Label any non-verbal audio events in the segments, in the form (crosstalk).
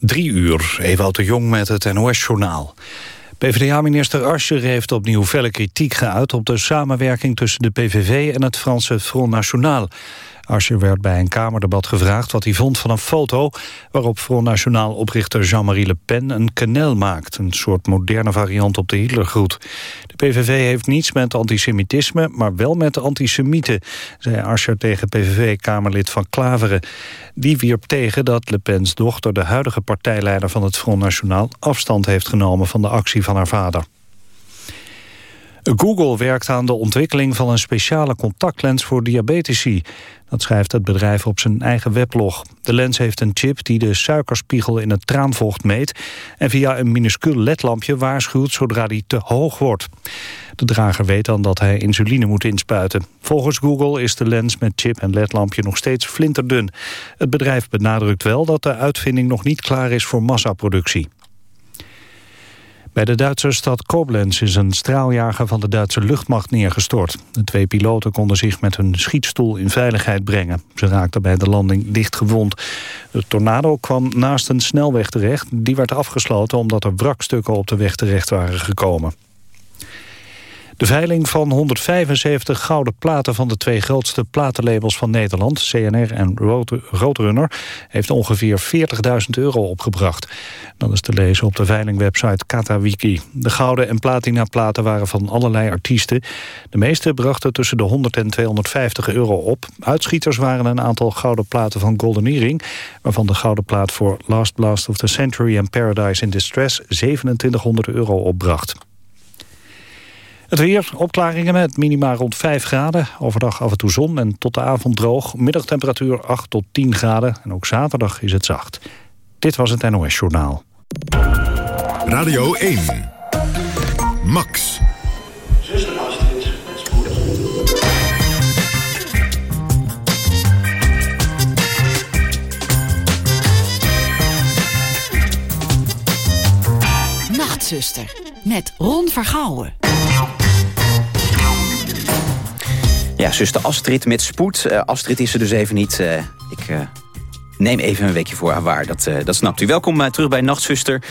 Drie uur, Ewout de Jong met het NOS-journaal. PvdA-minister Ascher heeft opnieuw felle kritiek geuit... op de samenwerking tussen de PVV en het Franse Front National. Asscher werd bij een Kamerdebat gevraagd wat hij vond van een foto... waarop Front National oprichter Jean-Marie Le Pen een kanel maakt. Een soort moderne variant op de Hitlergroet. De PVV heeft niets met antisemitisme, maar wel met antisemieten... zei Asscher tegen PVV-Kamerlid van Klaveren. Die wierp tegen dat Le Pen's dochter, de huidige partijleider van het Front National... afstand heeft genomen van de actie van haar vader. Google werkt aan de ontwikkeling van een speciale contactlens voor diabetici. Dat schrijft het bedrijf op zijn eigen weblog. De lens heeft een chip die de suikerspiegel in het traanvocht meet... en via een minuscuul ledlampje waarschuwt zodra die te hoog wordt. De drager weet dan dat hij insuline moet inspuiten. Volgens Google is de lens met chip en ledlampje nog steeds flinterdun. Het bedrijf benadrukt wel dat de uitvinding nog niet klaar is voor massaproductie. Bij de Duitse stad Koblenz is een straaljager van de Duitse luchtmacht neergestort. De twee piloten konden zich met hun schietstoel in veiligheid brengen. Ze raakten bij de landing dicht gewond. De tornado kwam naast een snelweg terecht. Die werd afgesloten omdat er wrakstukken op de weg terecht waren gekomen. De veiling van 175 gouden platen van de twee grootste platenlabels van Nederland, CNR en Roadrunner, heeft ongeveer 40.000 euro opgebracht. Dat is te lezen op de veilingwebsite Katawiki. De gouden en platina platen waren van allerlei artiesten. De meeste brachten tussen de 100 en 250 euro op. Uitschieters waren een aantal gouden platen van Golden Earring, waarvan de gouden plaat voor Last Blast of the Century en Paradise in Distress 2700 euro opbracht. Het weer, opklaringen met minima rond 5 graden. Overdag af en toe zon en tot de avond droog. Middagtemperatuur 8 tot 10 graden. En ook zaterdag is het zacht. Dit was het NOS Journaal. Radio 1. Max. Nachtzuster. Met Ron Vergouwen. Ja, zuster Astrid met spoed. Uh, Astrid is er dus even niet. Uh, ik uh, neem even een weekje voor haar waar, dat, dat snapt u. Welkom terug bij Nachtzuster.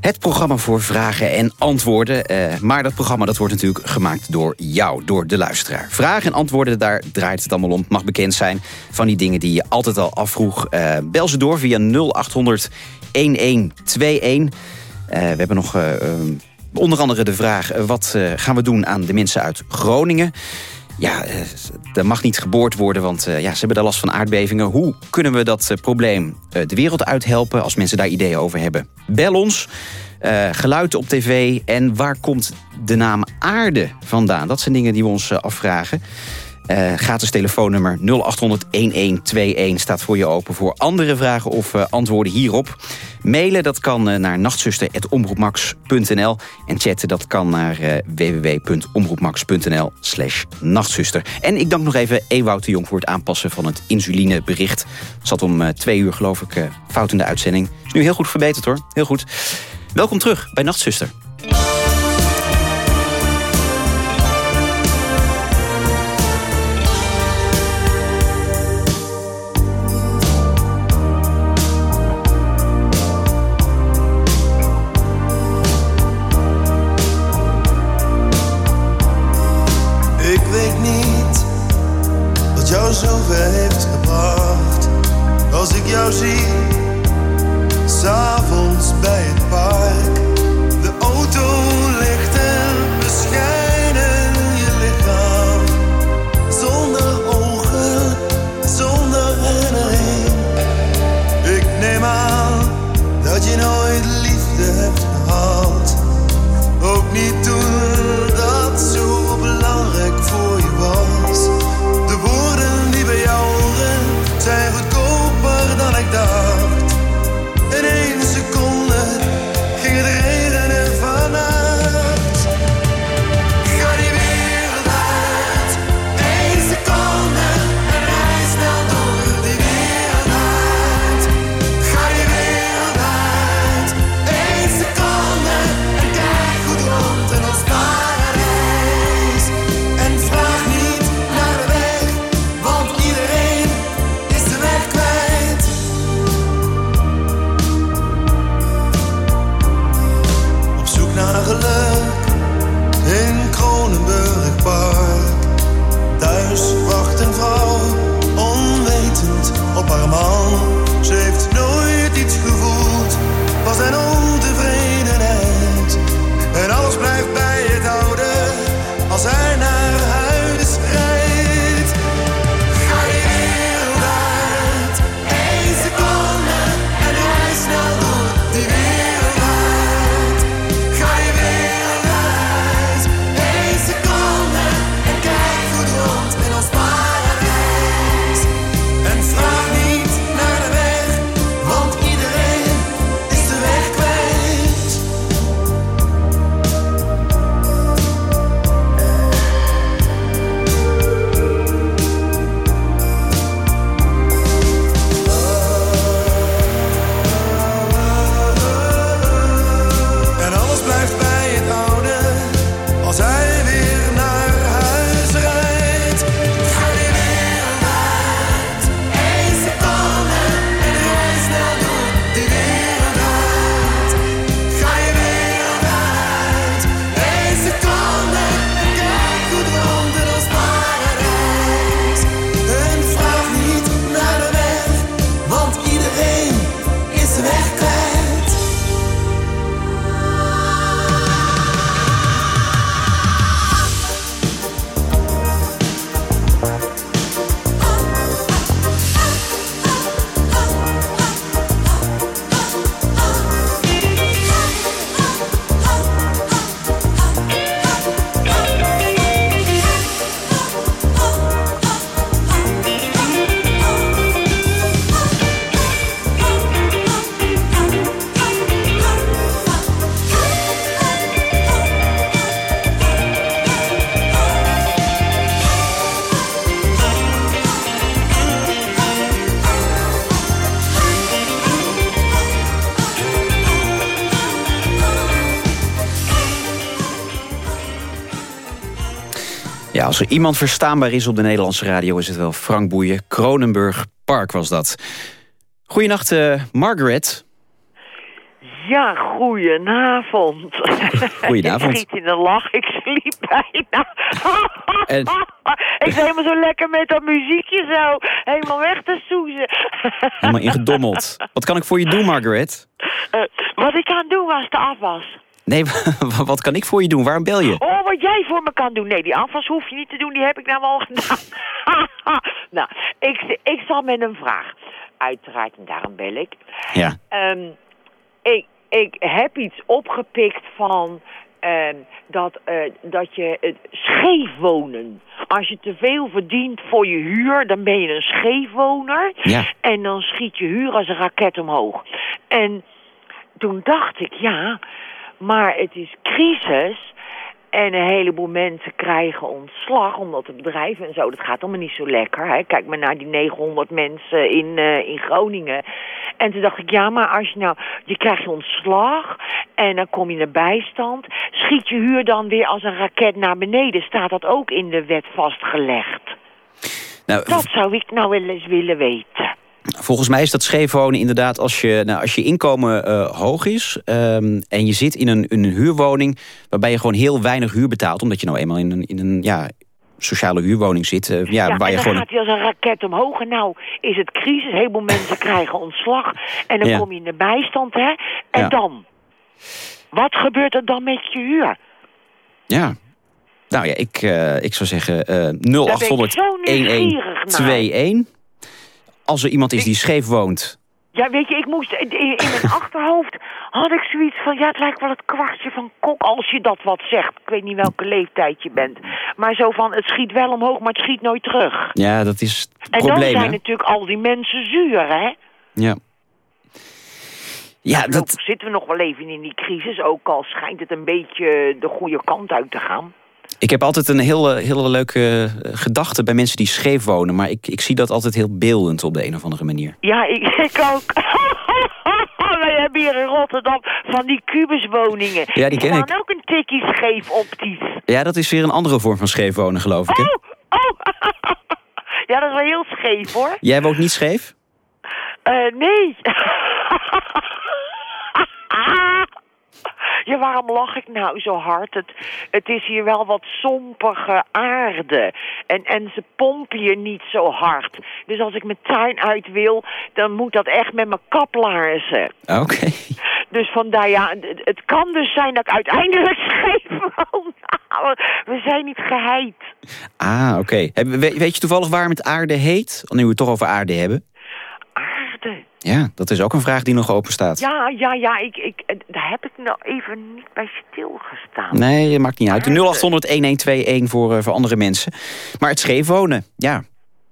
Het programma voor vragen en antwoorden. maar dat programma dat wordt natuurlijk gemaakt door jou, door de luisteraar. Vragen en antwoorden, daar draait het allemaal om. Mag bekend zijn van die dingen die je altijd al afvroeg. bel ze door via 0800 1121. we hebben nog... Onder andere de vraag, wat gaan we doen aan de mensen uit Groningen? Ja, eh, er mag niet geboord worden, want uh, ja, ze hebben daar last van aardbevingen. Hoe kunnen we dat uh, probleem de wereld uithelpen als mensen daar ideeën over hebben? Bel ons. geluid op tv en waar komt de naam aarde vandaan? Dat zijn dingen die we ons afvragen. Uh, gratis telefoonnummer 0800-1121 staat voor je open voor andere vragen of uh, antwoorden hierop. Mailen dat kan uh, naar nachtzuster.omroepmax.nl en chatten dat kan naar www.omroepmax.nl slash nachtzuster. En ik dank nog even Ewout de Jong voor het aanpassen van het insulinebericht. Zat om twee uur geloof ik fout in de uitzending. Is nu heel goed verbeterd hoor, heel goed. Welkom terug bij Nachtzuster. Als er iemand verstaanbaar is op de Nederlandse radio... is het wel Frank Boeien. Kronenburg Park was dat. Goedenacht, uh, Margaret. Ja, goedenavond. Goedenavond. (laughs) ik schiet in de lach, ik sliep bijna. en... (laughs) ik ben helemaal zo lekker met dat muziekje zo. Helemaal weg te soezen. (laughs) helemaal ingedommeld. Wat kan ik voor je doen, Margaret? Uh, wat ik aan doen was de afwas. Nee, (laughs) wat kan ik voor je doen? Waarom bel je? Oh, wat jij voor me kan doen. Nee, die afwas hoef je niet te doen. Die heb ik nou al gedaan. (laughs) nou, ik, ik zal met een vraag. Uiteraard, en daarom bel ik. Ja. Um, ik, ik heb iets opgepikt van... Uh, dat, uh, dat je uh, scheef wonen. Als je te veel verdient voor je huur, dan ben je een scheefwoner. Ja. En dan schiet je huur als een raket omhoog. En toen dacht ik, ja, maar het is crisis. En een heleboel mensen krijgen ontslag, omdat het bedrijf en zo, dat gaat allemaal niet zo lekker. Hè? Kijk maar naar die 900 mensen in, uh, in Groningen. En toen dacht ik, ja, maar als je nou, je krijgt je ontslag en dan kom je naar bijstand. Schiet je huur dan weer als een raket naar beneden? Staat dat ook in de wet vastgelegd? Nou, dat zou ik nou wel eens willen weten. Volgens mij is dat scheef wonen inderdaad als je, nou, als je inkomen uh, hoog is... Um, en je zit in een, in een huurwoning waarbij je gewoon heel weinig huur betaalt... omdat je nou eenmaal in een, in een ja, sociale huurwoning zit. Uh, ja, ja, waar en je dan gewoon... gaat hij als een raket omhoog. En nou is het crisis, heel veel mensen krijgen ontslag. En dan Ja. kom je in de bijstand, hè. En Ja. dan? Wat gebeurt er dan met je huur? Ja. Nou ja, ik, uh, ik zou zeggen uh, 0800 zo nieuwsgierig naar. 1121. Als er iemand is die scheef woont... Ja, weet je, ik moest in, mijn (laughs) achterhoofd had ik zoiets van, ja, het lijkt wel het kwartje van kok als je dat wat zegt. Ik weet niet welke leeftijd je bent. Maar zo van, het schiet wel omhoog, maar het schiet nooit terug. Ja, dat is het En probleem, dan hè? zijn natuurlijk al die mensen zuur, hè? Ja. Ja, dat, Voorlopig zitten we nog wel even in die crisis, ook al schijnt het een beetje de goede kant uit te gaan. Ik heb altijd een hele, hele leuke eh, gedachte bij mensen die scheef wonen. Maar ik, ik zie dat altijd heel beeldend op de een of andere manier. Ja, ik, (laughs) ik ook. (laughs) Wij hebben hier in Rotterdam van die kubuswoningen. Ja, die ken ik. ook een tikkie scheef optisch. Ja, dat is weer een andere vorm van scheef wonen, geloof ik, hè? Oh, oh. (laughs) ja, dat is wel heel scheef, hoor. Jij woont niet scheef? Eh, nee. Ja, waarom lach ik nou zo hard? Het, het is hier wel wat sompige aarde. En, en ze pompen je niet zo hard. Dus als ik mijn tuin uit wil, dan moet dat echt met mijn kaplaarzen. Oké. Dus vandaar, ja, het, het kan dus zijn dat ik uiteindelijk (laughs) scheef woon. We zijn niet geheid. Ah, oké. Weet je toevallig waarom het aarde heet? Nu we het toch over aarde hebben. Ja, dat is ook een vraag die nog open staat. Ja, ja, ja, ik, ik, eh, daar heb ik nou even niet bij stilgestaan. Nee, dat maakt niet uit. Aarde. 0800-1121 voor, eh, voor andere mensen. Maar het scheef wonen, ja.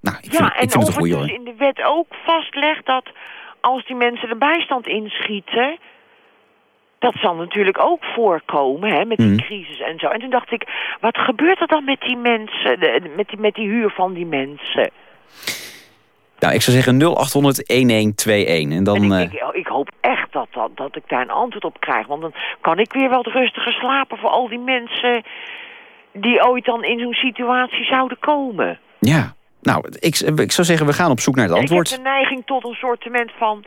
Nou, ik vind, ja, ik en vind het een goeie het hoor. dus in de wet ook vastlegt dat als die mensen de bijstand inschieten... Dat zal natuurlijk ook voorkomen, hè, met die Mhm. crisis en zo. En toen dacht ik, wat gebeurt er dan met die mensen, de- met die, met die huur van die mensen? Nou, ik zou zeggen 0800-1121. En dan... en eh, ik, denk, ik hoop echt dat, dat, dat ik daar een antwoord op krijg. Want dan kan ik weer wat rustiger slapen voor al die mensen... die ooit dan in zo'n situatie zouden komen. ja, nou, ik, ik zou zeggen, we gaan op zoek naar het antwoord. Ik heb de neiging tot een soortement van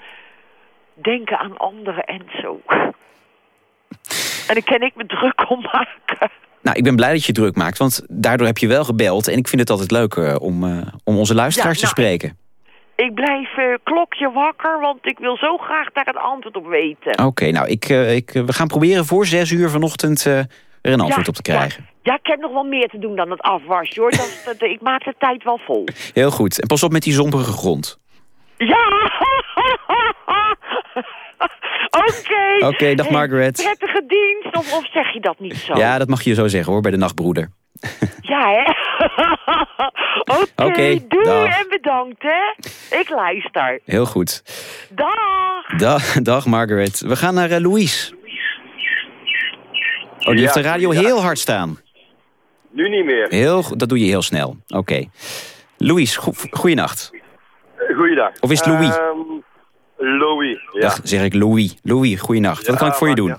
denken aan anderen en zo. En dan kan ik me druk om maken. Nou, ik ben blij dat je druk maakt, want daardoor heb je wel gebeld. En ik vind het altijd leuk eh, om, eh, om onze luisteraars Ja, te nou, spreken. Ik blijf eh, klokje wakker, want ik wil zo graag daar het antwoord op weten. Oké, nou, ik, eh, ik, eh, we gaan proberen voor zes uur vanochtend er een antwoord Ja, op te krijgen. Ja, ja, ik heb nog wel meer te doen dan het afwasje, hoor. Dat, dat- ik maak de tijd wel vol. (laughs) Heel goed. En pas op met die zompige grond. Ja! (laughs) Oké. Oké, dag, Hey, Margaret. Prettige dienst, of, of zeg je dat niet zo? Ja, dat mag je zo zeggen hoor, bij de nachtbroeder. Ja, hè? (laughs) Oké, Oké, doei dag. en bedankt, hè? Ik luister. Heel goed. Dag! Dag, dag Margaret. We gaan naar eh, Louise. Oh, die heeft de radio heel hard staan. Nu niet meer. Heel, go- dat doe je heel snel. Oké. Louise, go goeienacht. Goeiedag. Of is het Louis? Ehm, Louis, ja. Dag, zeg ik Louis. Louis, goeienacht. Wat kan ik voor je Ja, doen?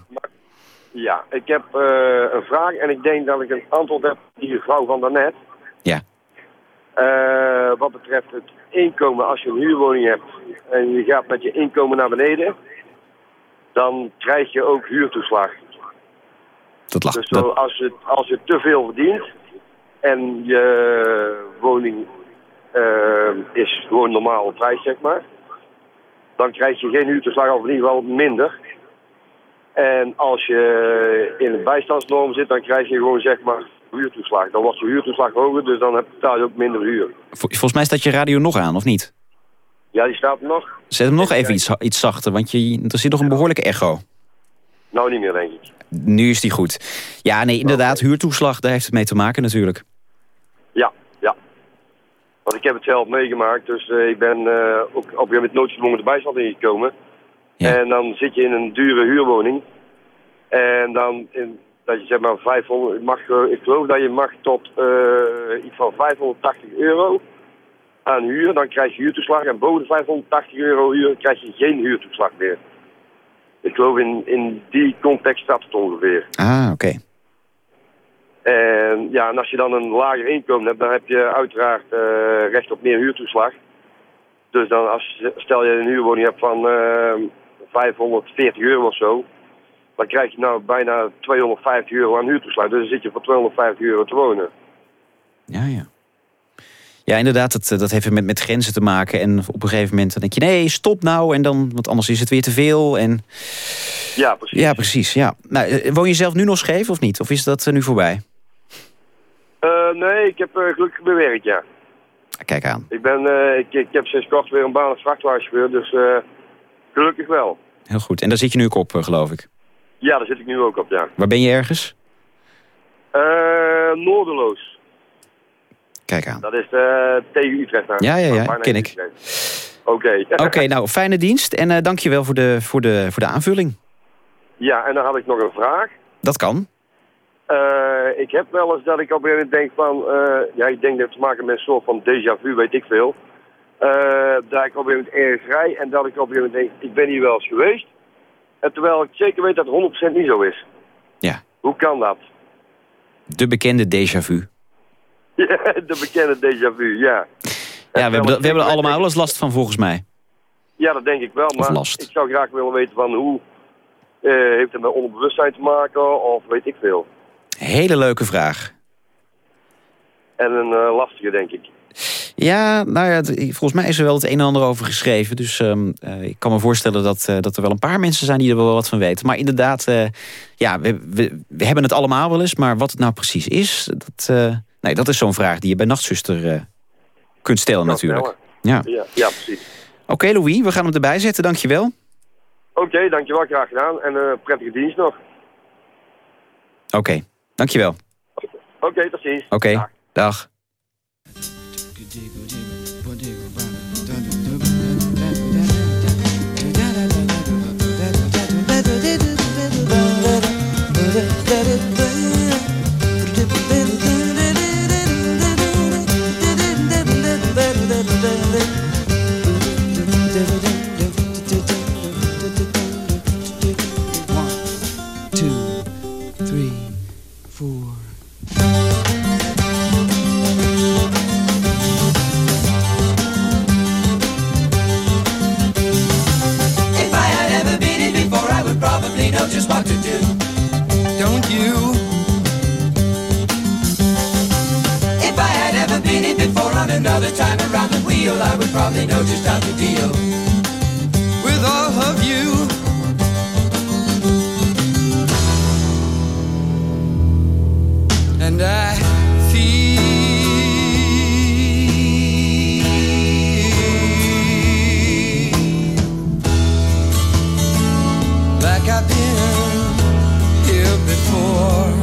Ja, ik heb eh, een vraag en ik denk dat ik een antwoord heb die vrouw van daarnet. Ja. Eh, wat betreft het inkomen, als je een huurwoning hebt en je gaat met je inkomen naar beneden, dan krijg je ook huurtoeslag. Dat lag. Dus zo, als, je, als je te veel verdient en je woning eh, is gewoon normale prijs, zeg maar, dan krijg je geen huurtoeslag of in ieder geval minder. En als je in een bijstandsnorm zit, dan krijg je gewoon zeg maar huurtoeslag. Dan wordt je huurtoeslag hoger, dus dan betaal je ook minder huur. vol- volgens mij staat je radio nog aan, of niet? Ja, die staat nog. Zet hem nog even iets, iets zachter, want je, er zit nog een behoorlijke echo. Nou, niet meer, denk ik. Nu is die goed. Ja, nee, inderdaad, huurtoeslag, daar heeft het mee te maken natuurlijk. Ja, ja. Want ik heb het zelf meegemaakt, dus eh, ik ben eh, ook op een gegeven moment noodgedwongen de bijstand ingekomen. Ja. En dan zit je in een dure huurwoning. En dan, in, dat je zeg maar 500, mag, eh, ik geloof dat je mag tot eh, iets van 580 euro aan huur. Dan krijg je huurtoeslag. En boven de 580 euro huur krijg je geen huurtoeslag meer. Ik geloof in, in die context staat het ongeveer. Ah, oké. En ja, en als je dan een lager inkomen hebt, dan heb je uiteraard eh, recht op meer huurtoeslag. Dus dan als stel je een huurwoning hebt van 540 euro of zo, dan krijg je nou bijna 250 euro aan huurtoeslag. Dus dan zit je voor 250 euro te wonen. Ja, ja. Ja, inderdaad, dat, dat heeft met, met grenzen te maken. En op een gegeven moment dan denk je, nee, stop nou. En dan, want anders is het weer te veel. En, Ja, precies. ja, precies. Ja. Nou, eh, woon je zelf nu nog scheef of niet? Of is dat eh, nu voorbij? Eh, nee, ik heb eh, gelukkig bewerkt, ja. Kijk aan. Ik, ben, eh, ik, ik heb sinds kort weer een baan als vrachtwagenchauffeur, dus eh, gelukkig wel. Heel goed. En daar zit je nu ook op, eh, geloof ik. Ja, daar zit ik nu ook op, ja. Waar ben je ergens? Eh Noorderloos. Kijk aan. Dat is eh, tegen Utrecht. aan. Ja, ja, ja, ken ik. Oké. Oké, nou, fijne dienst. En dank je wel voor de, voor, de, voor de aanvulling. Ja, en dan had ik nog een vraag. Dat kan. Ik heb wel eens dat ik op een gegeven moment denk van... ja, ik denk dat het te maken met een soort van déjà vu, weet ik veel. Eh, dat ik op een gegeven moment ergens rij en dat ik op een gegeven moment denk... ik ben hier wel eens geweest. En terwijl ik zeker weet dat het 100% niet zo is. Ja. Hoe kan dat? De bekende déjà vu. (laughs) Ja, de bekende déjà vu, ja. Ja, we hebben, er- we hebben er allemaal wel eens last van, volgens mij. Ja, dat denk ik wel. Maar last. ik zou graag willen weten van hoe... eh, heeft het met onderbewustzijn te maken of weet ik veel. Hele leuke vraag. En een eh, lastige, denk ik. Ja, nou ja, het- volgens mij is er wel het een en ander over geschreven. Dus ehm, eh, ik kan me voorstellen dat, eh, dat er wel een paar mensen zijn die er wel wat van weten. Maar inderdaad, eh, ja, we, we, we hebben het allemaal wel eens. Maar wat het nou precies is, dat, nee, dat is zo'n vraag die je bij Nachtzuster kunt stellen natuurlijk. Ja. Ja, ja precies. Oké Louis, we gaan hem erbij zetten. Dankjewel. Oké, dankjewel. Graag gedaan. En prettige dienst nog. Oké, dankjewel. Oké, tot ziens. Oké, Dag. dag. let it another time around the wheel, I would probably know just how to deal. With all of you. And I feel like I've been here before.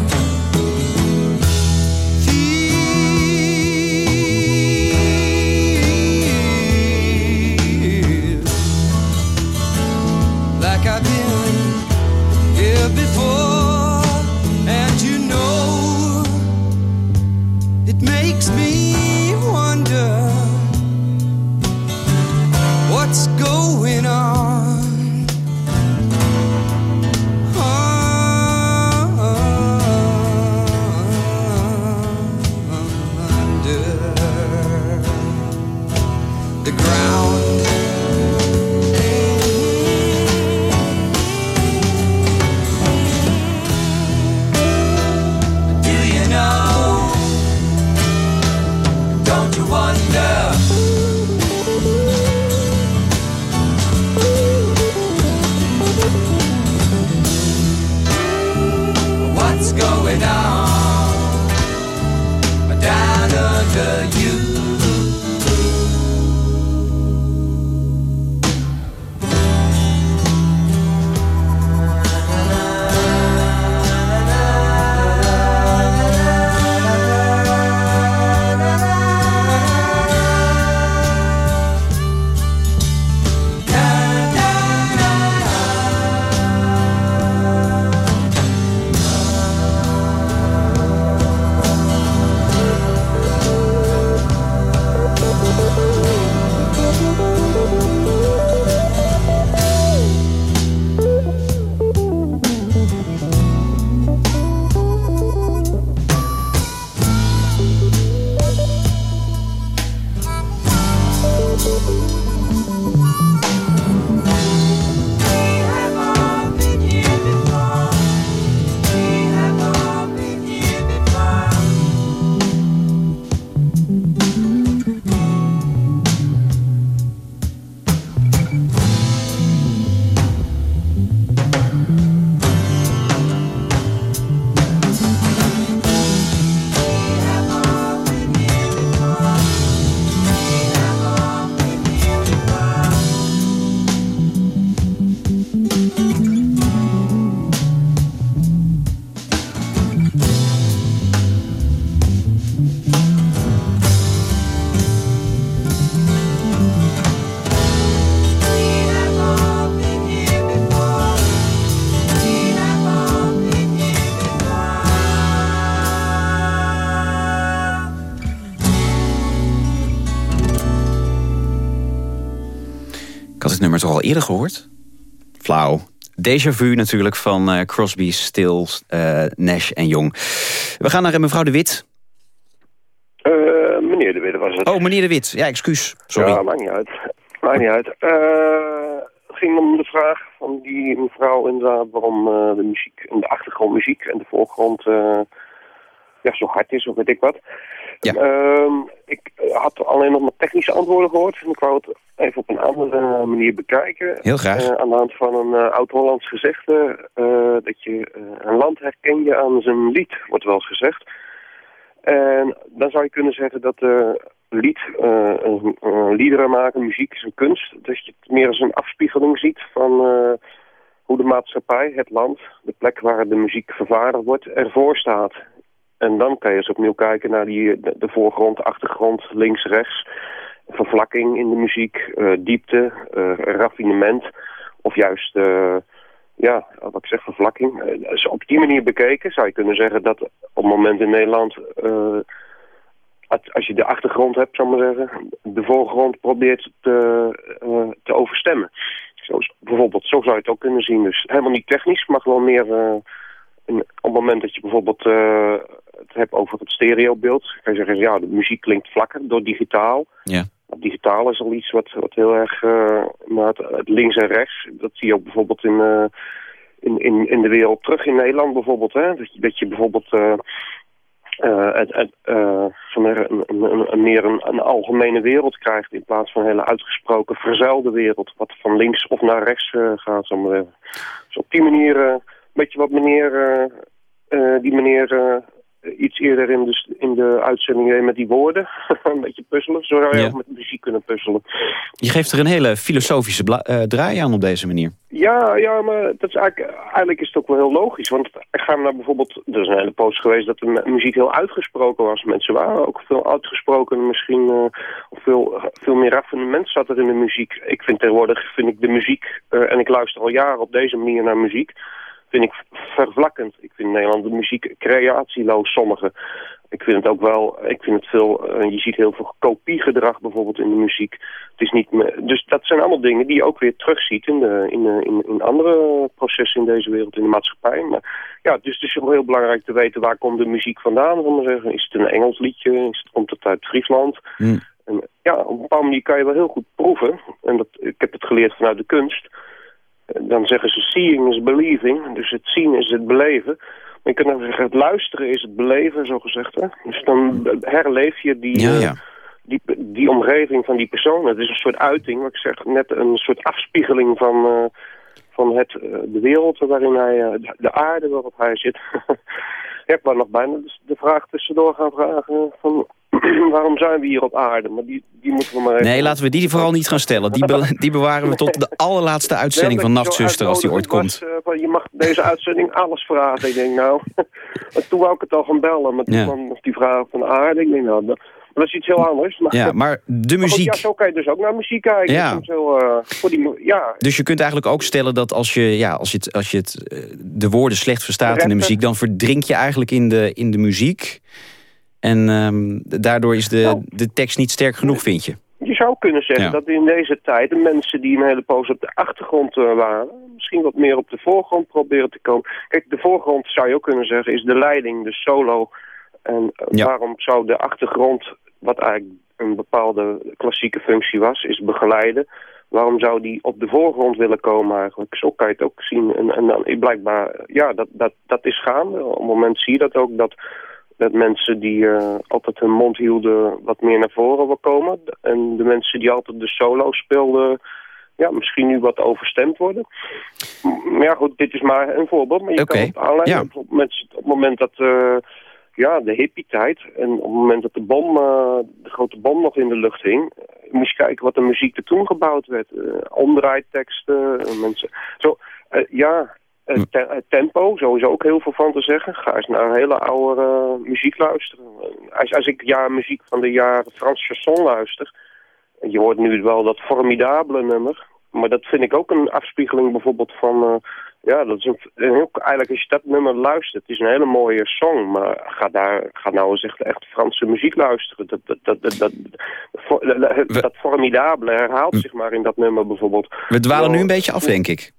Eerder gehoord? Flauw. Déjà vu natuurlijk van eh, Crosby, Stills, eh, Nash en Young. We gaan naar mevrouw De Wit. Eh, meneer De Witte was het. Oh, meneer De Wit. Ja, excuus. Sorry. Ja, maakt niet uit. Maakt niet uit. Eh, het ging om de vraag van die mevrouw inderdaad waarom eh, de muziek en de achtergrondmuziek en de voorgrond eh, ja, zo hard is of weet ik wat. Ja. Ik had alleen nog maar technische antwoorden gehoord en ik wou het even op een andere manier bekijken. Heel graag. Eh, aan de hand van een eh, oud-Hollands gezegde eh, dat je een land herken je aan zijn lied, wordt wel eens gezegd. En dan zou je kunnen zeggen dat lied, een- een liederen maken, muziek is een kunst. Dat je het meer als een afspiegeling ziet van hoe de maatschappij, het land, de plek waar de muziek vervaardigd wordt, ervoor staat. En dan kan je eens opnieuw kijken naar die, de, voorgrond, achtergrond, links, rechts. Vervlakking in de muziek, eh, diepte, eh, raffinement. Of juist, eh, ja, wat ik zeg, vervlakking. Op die manier bekeken zou je kunnen zeggen dat op het moment in Nederland... als- je de achtergrond hebt, zal ik maar zeggen, de voorgrond probeert te, te overstemmen. Zo, bijvoorbeeld, zo zou je het ook kunnen zien. Dus helemaal niet technisch, maar gewoon meer... op het moment dat je bijvoorbeeld eh, het hebt over het stereobeeld... kan je zeggen, ja, de muziek klinkt vlakker door digitaal. Ja. Maar digitaal is al iets wat, wat heel erg... maar het, het links en rechts, dat zie je ook bijvoorbeeld in... eh, in, in, in de wereld terug in Nederland bijvoorbeeld. Hè? Dat, je, dat je bijvoorbeeld het, van een, een, een- meer een, een algemene wereld krijgt... in plaats van een hele uitgesproken verzuilde wereld... wat van links of naar rechts gaat. Ik maar. Dus op die manier, eh, weet je wat meneer, eh, eh, die meneer eh, iets eerder in de, in de uitzending deed met die woorden... (laughs) een beetje puzzelen. Zo zou je Ja. ook met muziek kunnen puzzelen. Je geeft er een hele filosofische draai aan op deze manier. Ja, ja, maar dat is eigenlijk, eigenlijk is het ook wel heel logisch. Want gaan we naar bijvoorbeeld, er is een hele post geweest dat de mu- muziek heel uitgesproken was. Mensen waren ook veel uitgesproken, misschien of veel, veel meer raffinement zat er in de muziek. Ik vind tegenwoordig, vind ik de muziek, en ik luister al jaren op deze manier naar muziek, vind ik vervlakkend. Ik vind Nederland de muziek creatieloos, sommige. Ik vind het ook wel, ik vind het veel, eh, je ziet heel veel kopiegedrag bijvoorbeeld in de muziek. Het is niet meer, dus dat zijn allemaal dingen die je ook weer terugziet in, de, in, de- in, in andere processen in deze wereld, in de maatschappij. Maar ja, dus het is wel heel belangrijk te weten waar komt de muziek vandaan, zal zeggen. Is het een Engels liedje? Is het, komt het uit Friesland? Hm. En, ja, op een bepaalde manier kan je wel heel goed proeven. En dat, ik heb het geleerd vanuit de kunst. Eh, Dan zeggen ze seeing is believing. Dus het zien is het beleven. Maar je kunt ook zeggen het luisteren is het beleven, zo gezegd. Hè? Dus dan herleef je die, Ja, eh, ja. die, die omgeving van die persoon. Het is een soort uiting, wat ik zeg, net een soort afspiegeling van, eh, van het, eh, de wereld waarin hij, eh, de- de aarde waarop hij zit. (laughs) ik wou nog bijna de vraag tussendoor gaan vragen van (clears throat) waarom zijn we hier op aarde? Maar die, die moeten we maar even... Nee, laten we die vooral niet gaan stellen. Die, be- die bewaren we tot de (laughs) allerlaatste uitzending van Nee, Nachtzuster, als die ooit komt. was, eh, van, je mag deze uitzending alles vragen. Ik denk, nou... (laughs) toen wou ik het al gaan bellen. Maar toen Ja. kwam die vraag van de aarde. Ik denk, nou, dat, maar dat is iets heel anders. Maar, Ja, maar de maar goed, muziek... ja, zo kan je dus ook naar muziek kijken. Ja. Heel, eh, voor die, ja, Dus je kunt eigenlijk ook stellen dat als je, ja, als je, het, als je het, eh, de woorden slecht verstaat in de muziek... dan verdrink je eigenlijk in de, in de muziek. En ehm, daardoor is de, Nou. de tekst niet sterk genoeg, vind je. Je zou kunnen zeggen Ja. dat in deze tijd de mensen die een hele poos op de achtergrond eh, waren, misschien wat meer op de voorgrond proberen te komen. Kijk, de voorgrond zou je ook kunnen zeggen is de leiding, de solo. En eh, Ja. waarom zou de achtergrond, wat eigenlijk een bepaalde klassieke functie was, is begeleiden. Waarom zou die op de voorgrond willen komen eigenlijk? Zo kan je het ook zien. En, en dan blijkbaar, ja, dat, dat, dat is gaande. Op het moment zie je dat ook, dat dat mensen die eh, altijd hun mond hielden wat meer naar voren wil komen. En de mensen die altijd de solo speelden, ja, misschien nu wat overstemd worden. Maar ja, goed, dit is maar een voorbeeld. Maar je kan het aanleiden ja. op, het moment, op het moment dat, eh, ja, de hippie-tijd... en op het moment dat de bom, eh, de grote bom nog in de lucht hing... moest je kijken wat de muziek er toen gebouwd werd. Eh omdraaiteksten, mensen... Zo, ja. Het, te- het tempo, sowieso ook heel veel van te zeggen. Ga eens naar hele oude eh, muziek luisteren. Als, als ik ja, muziek van de jaren Frans chanson luister... je hoort nu wel dat formidabele nummer... Maar dat vind ik ook een afspiegeling bijvoorbeeld van... eh, ja, dat is een, heel, eigenlijk als je dat nummer luistert, het is een hele mooie song. Maar ga, daar, ga nou eens echt, echt Franse muziek luisteren. Dat, dat, dat, dat, dat, dat, dat formidabele herhaalt zich maar in dat nummer bijvoorbeeld. We dwalen nu een beetje af, denk ik.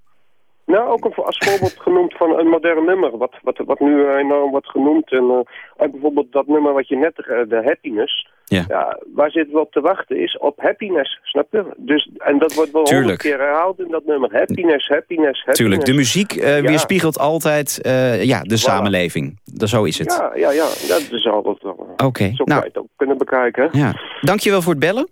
Nou, ook als voorbeeld genoemd van een modern nummer, wat, wat, wat nu enorm wordt genoemd. En, en bijvoorbeeld dat nummer wat je net, eh, de happiness. Ja. waar zitten we op te wachten is op happiness, snap je? Dus, en dat wordt wel honderd keer herhaald in dat nummer. Happiness, happiness, happiness. Tuurlijk, de muziek eh, Ja. weerspiegelt altijd ja, de samenleving. Dat, zo is het. Ja, ja, ja, dat is altijd wel. Oké, Zo kan nou, je het ook kunnen bekijken. ja. dankjewel voor het bellen.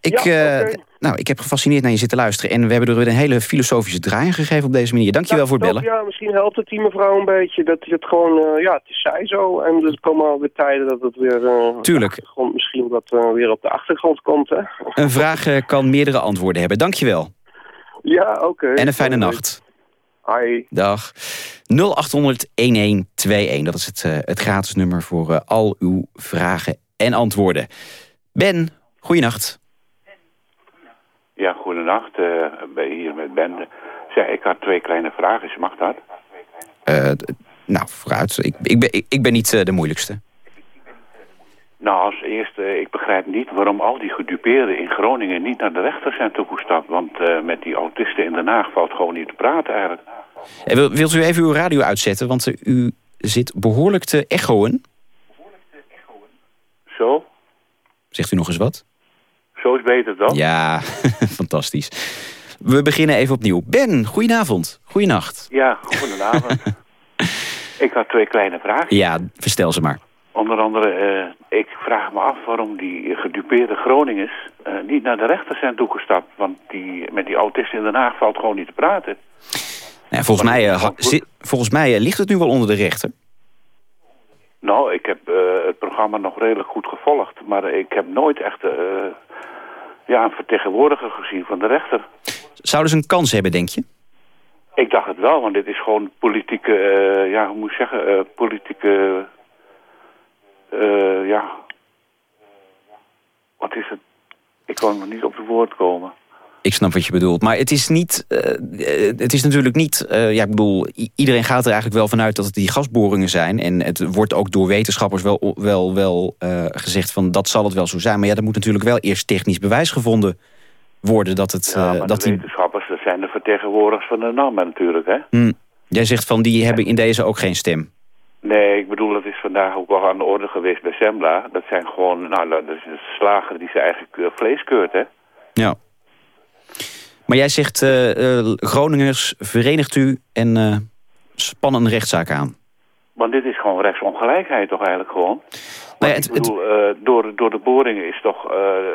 Ik, Ja, eh, nou, ik heb gefascineerd naar je zitten luisteren. En we hebben er weer een hele filosofische draai gegeven op deze manier. Dankjewel voor het bellen. Ja, misschien helpt het die mevrouw een beetje. Dat het gewoon, eh, ja, het is zij zo. En er komen alweer tijden dat het weer... eh, Tuurlijk. misschien wat weer op de achtergrond komt, hè? Een vraag kan meerdere antwoorden hebben. Dankjewel. Ja, oké. En een fijne nacht. Hi. Dag. 0800-1121. Dat is het, het gratis nummer voor al uw vragen en antwoorden. Ben, goeienacht. Ja, goedenacht. eh ben hier met Ben. Zeg, ik had twee kleine vragen. Mag dat? Eh, nou, vooruit. Ik, ik, ben, ik, ik ben niet eh, de moeilijkste. Nou, als eerste, ik begrijp niet waarom al die gedupeerden in Groningen niet naar de rechter zijn toegestapt. Want met die autisten in Den Haag valt gewoon niet te praten eigenlijk. En wil, wilt u even uw radio uitzetten? Want u zit behoorlijk te echoen. Zo? Zegt u nog eens wat? Zo is beter dan? Ja, (laughs) fantastisch. We beginnen even opnieuw. Ben, goedenavond. Goedenacht. Ja, goedenavond. (laughs) ik had twee kleine vragen. Ja, verstel ze maar. Onder andere, eh, ik vraag me af waarom die gedupeerde Groningers eh, niet naar de rechter zijn toegestapt. Want die, met die autisten in Den Haag valt gewoon niet te praten. Nou, volgens mij, eh, volgens mij ligt het nu wel onder de rechter. Nou, ik heb het programma nog redelijk goed gevolgd. Maar ik heb nooit echt ja, een vertegenwoordiger gezien van de rechter. Zouden ze een kans hebben, denk je? Ik dacht het wel, want dit is gewoon politieke... eh, ja, hoe moet ik zeggen? eh, politieke... eh, ja... Wat is het? Ik kan nog niet op het woord komen. Ik snap wat je bedoelt. Maar het is niet. eh, het is natuurlijk niet. eh, ja, ik bedoel, iedereen gaat er eigenlijk wel vanuit dat het die gasboringen zijn. En het wordt ook door wetenschappers wel, wel, wel eh, gezegd van dat zal het wel zo zijn. Maar ja, er moet natuurlijk wel eerst technisch bewijs gevonden worden dat het. Ja, maar dat de die, wetenschappers, dat zijn de vertegenwoordigers van de NAM natuurlijk, hè? Hm. Jij zegt van die hebben in deze ook geen stem. Nee, ik bedoel, dat is vandaag ook al aan de orde geweest bij Sembla. Dat zijn gewoon, nou, dat is een slager die zijn eigen keur- vlees keurt, hè? Ja. Maar jij zegt eh, eh, Groningers verenigt u en eh spannen een rechtszaak aan. Want dit is gewoon rechtsongelijkheid toch eigenlijk gewoon? Het- ik bedoel, door, door de boringen is toch,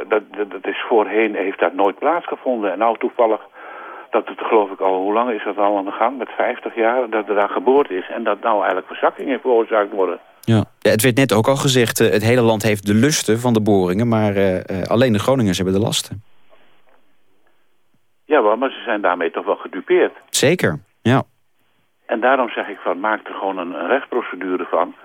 dat, dat, dat is voorheen heeft dat nooit plaatsgevonden. En nou toevallig, dat het geloof ik al, hoe lang is dat al aan de gang? Met 50 jaar, dat er daar geboord is. En dat nou eigenlijk verzakkingen veroorzaakt worden. Ja. Ja, het werd net ook al gezegd, het hele land heeft de lusten van de boringen... maar alleen de Groningers hebben de lasten. Ja, wel, maar ze zijn daarmee toch wel gedupeerd. Zeker, ja. En daarom zeg ik van, maak er gewoon een, een rechtsprocedure van.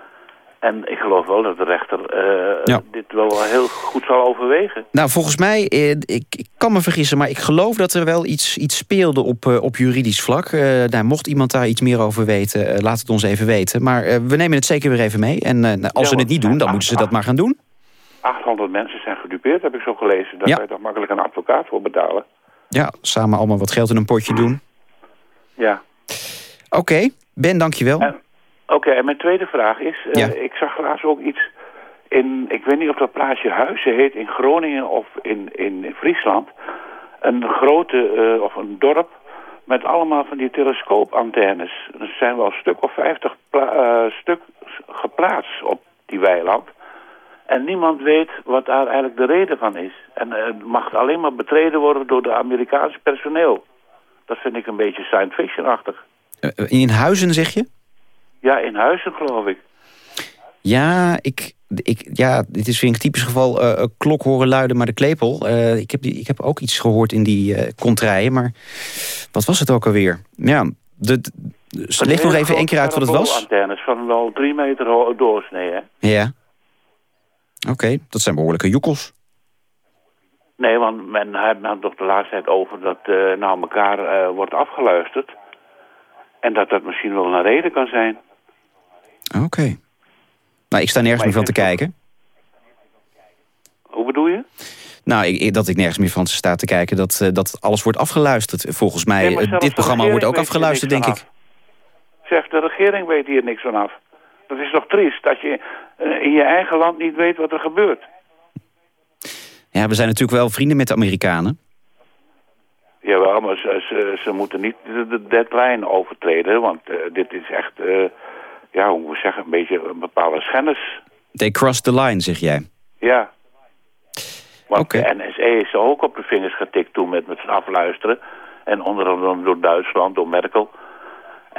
En ik geloof wel dat de rechter eh, Ja. dit wel heel goed zal overwegen. Nou, volgens mij, eh, ik, ik kan me vergissen... maar ik geloof dat er wel iets, iets speelde op, eh, op juridisch vlak. Nou, mocht iemand daar iets meer over weten, laat het ons even weten. Maar we nemen het zeker weer even mee. En nou, als Ja, ze het niet doen, dan moeten ze dat maar gaan doen. 800 mensen zijn gedupeerd, heb ik zo gelezen. Daar Ja. kan je toch makkelijk een advocaat voor betalen. Ja, samen allemaal wat geld in een potje doen. Ja. Oké, Ben, dankjewel. Oké, en mijn tweede vraag is... eh, Ja. Ik zag laatst ook iets in... Ik weet niet of dat plaatsje Huizen heet in Groningen of in, in, in Friesland. Een grote, eh, of een dorp met allemaal van die telescoopantennes. Er zijn wel een stuk of 50 pla- eh, stuk geplaatst op die weiland. En niemand weet wat daar eigenlijk de reden van is. En eh, het mag alleen maar betreden worden door de Amerikaanse personeel. Dat vind ik een beetje science fiction-achtig. Eh, in Huizen, zeg je? Ja, in Huizen geloof ik. Ja, ik, ik, ja, dit is weer een typisch geval eh, klok horen luiden, maar de klepel. Eh, ik, heb die, ik heb ook iets gehoord in die eh contraien, maar wat was het ook alweer? Ja, de, de, leg nog even één keer uit wat het was. Antennes van wel drie meter doorsnee, hè? Ja. Oké, dat zijn behoorlijke joekels. Nee, want men heeft nou toch de laatste tijd over dat eh nou elkaar eh, wordt afgeluisterd. En dat dat misschien wel een reden kan zijn. Oké. Nou, ik sta nergens meer van te kijken. Hoe bedoel je? Nou, ik, dat ik nergens meer van sta te kijken dat, eh, dat alles wordt afgeluisterd. Volgens mij, Nee, dit programma wordt ook afgeluisterd, denk ik. af. Zeg, de regering weet hier niks van af. Dat is toch triest dat je in je eigen land niet weet wat er gebeurt. Ja, we zijn natuurlijk wel vrienden met de Amerikanen. Jawel, maar ze, ze, ze moeten niet de, de deadline overtreden. Want eh, dit is echt, eh, ja, hoe moet ik zeggen, een beetje een bepaalde schennis. They crossed the line, zeg jij. Ja. Want de NSE is ook op de vingers getikt toen met, met het afluisteren. En onder andere door Duitsland, door Merkel.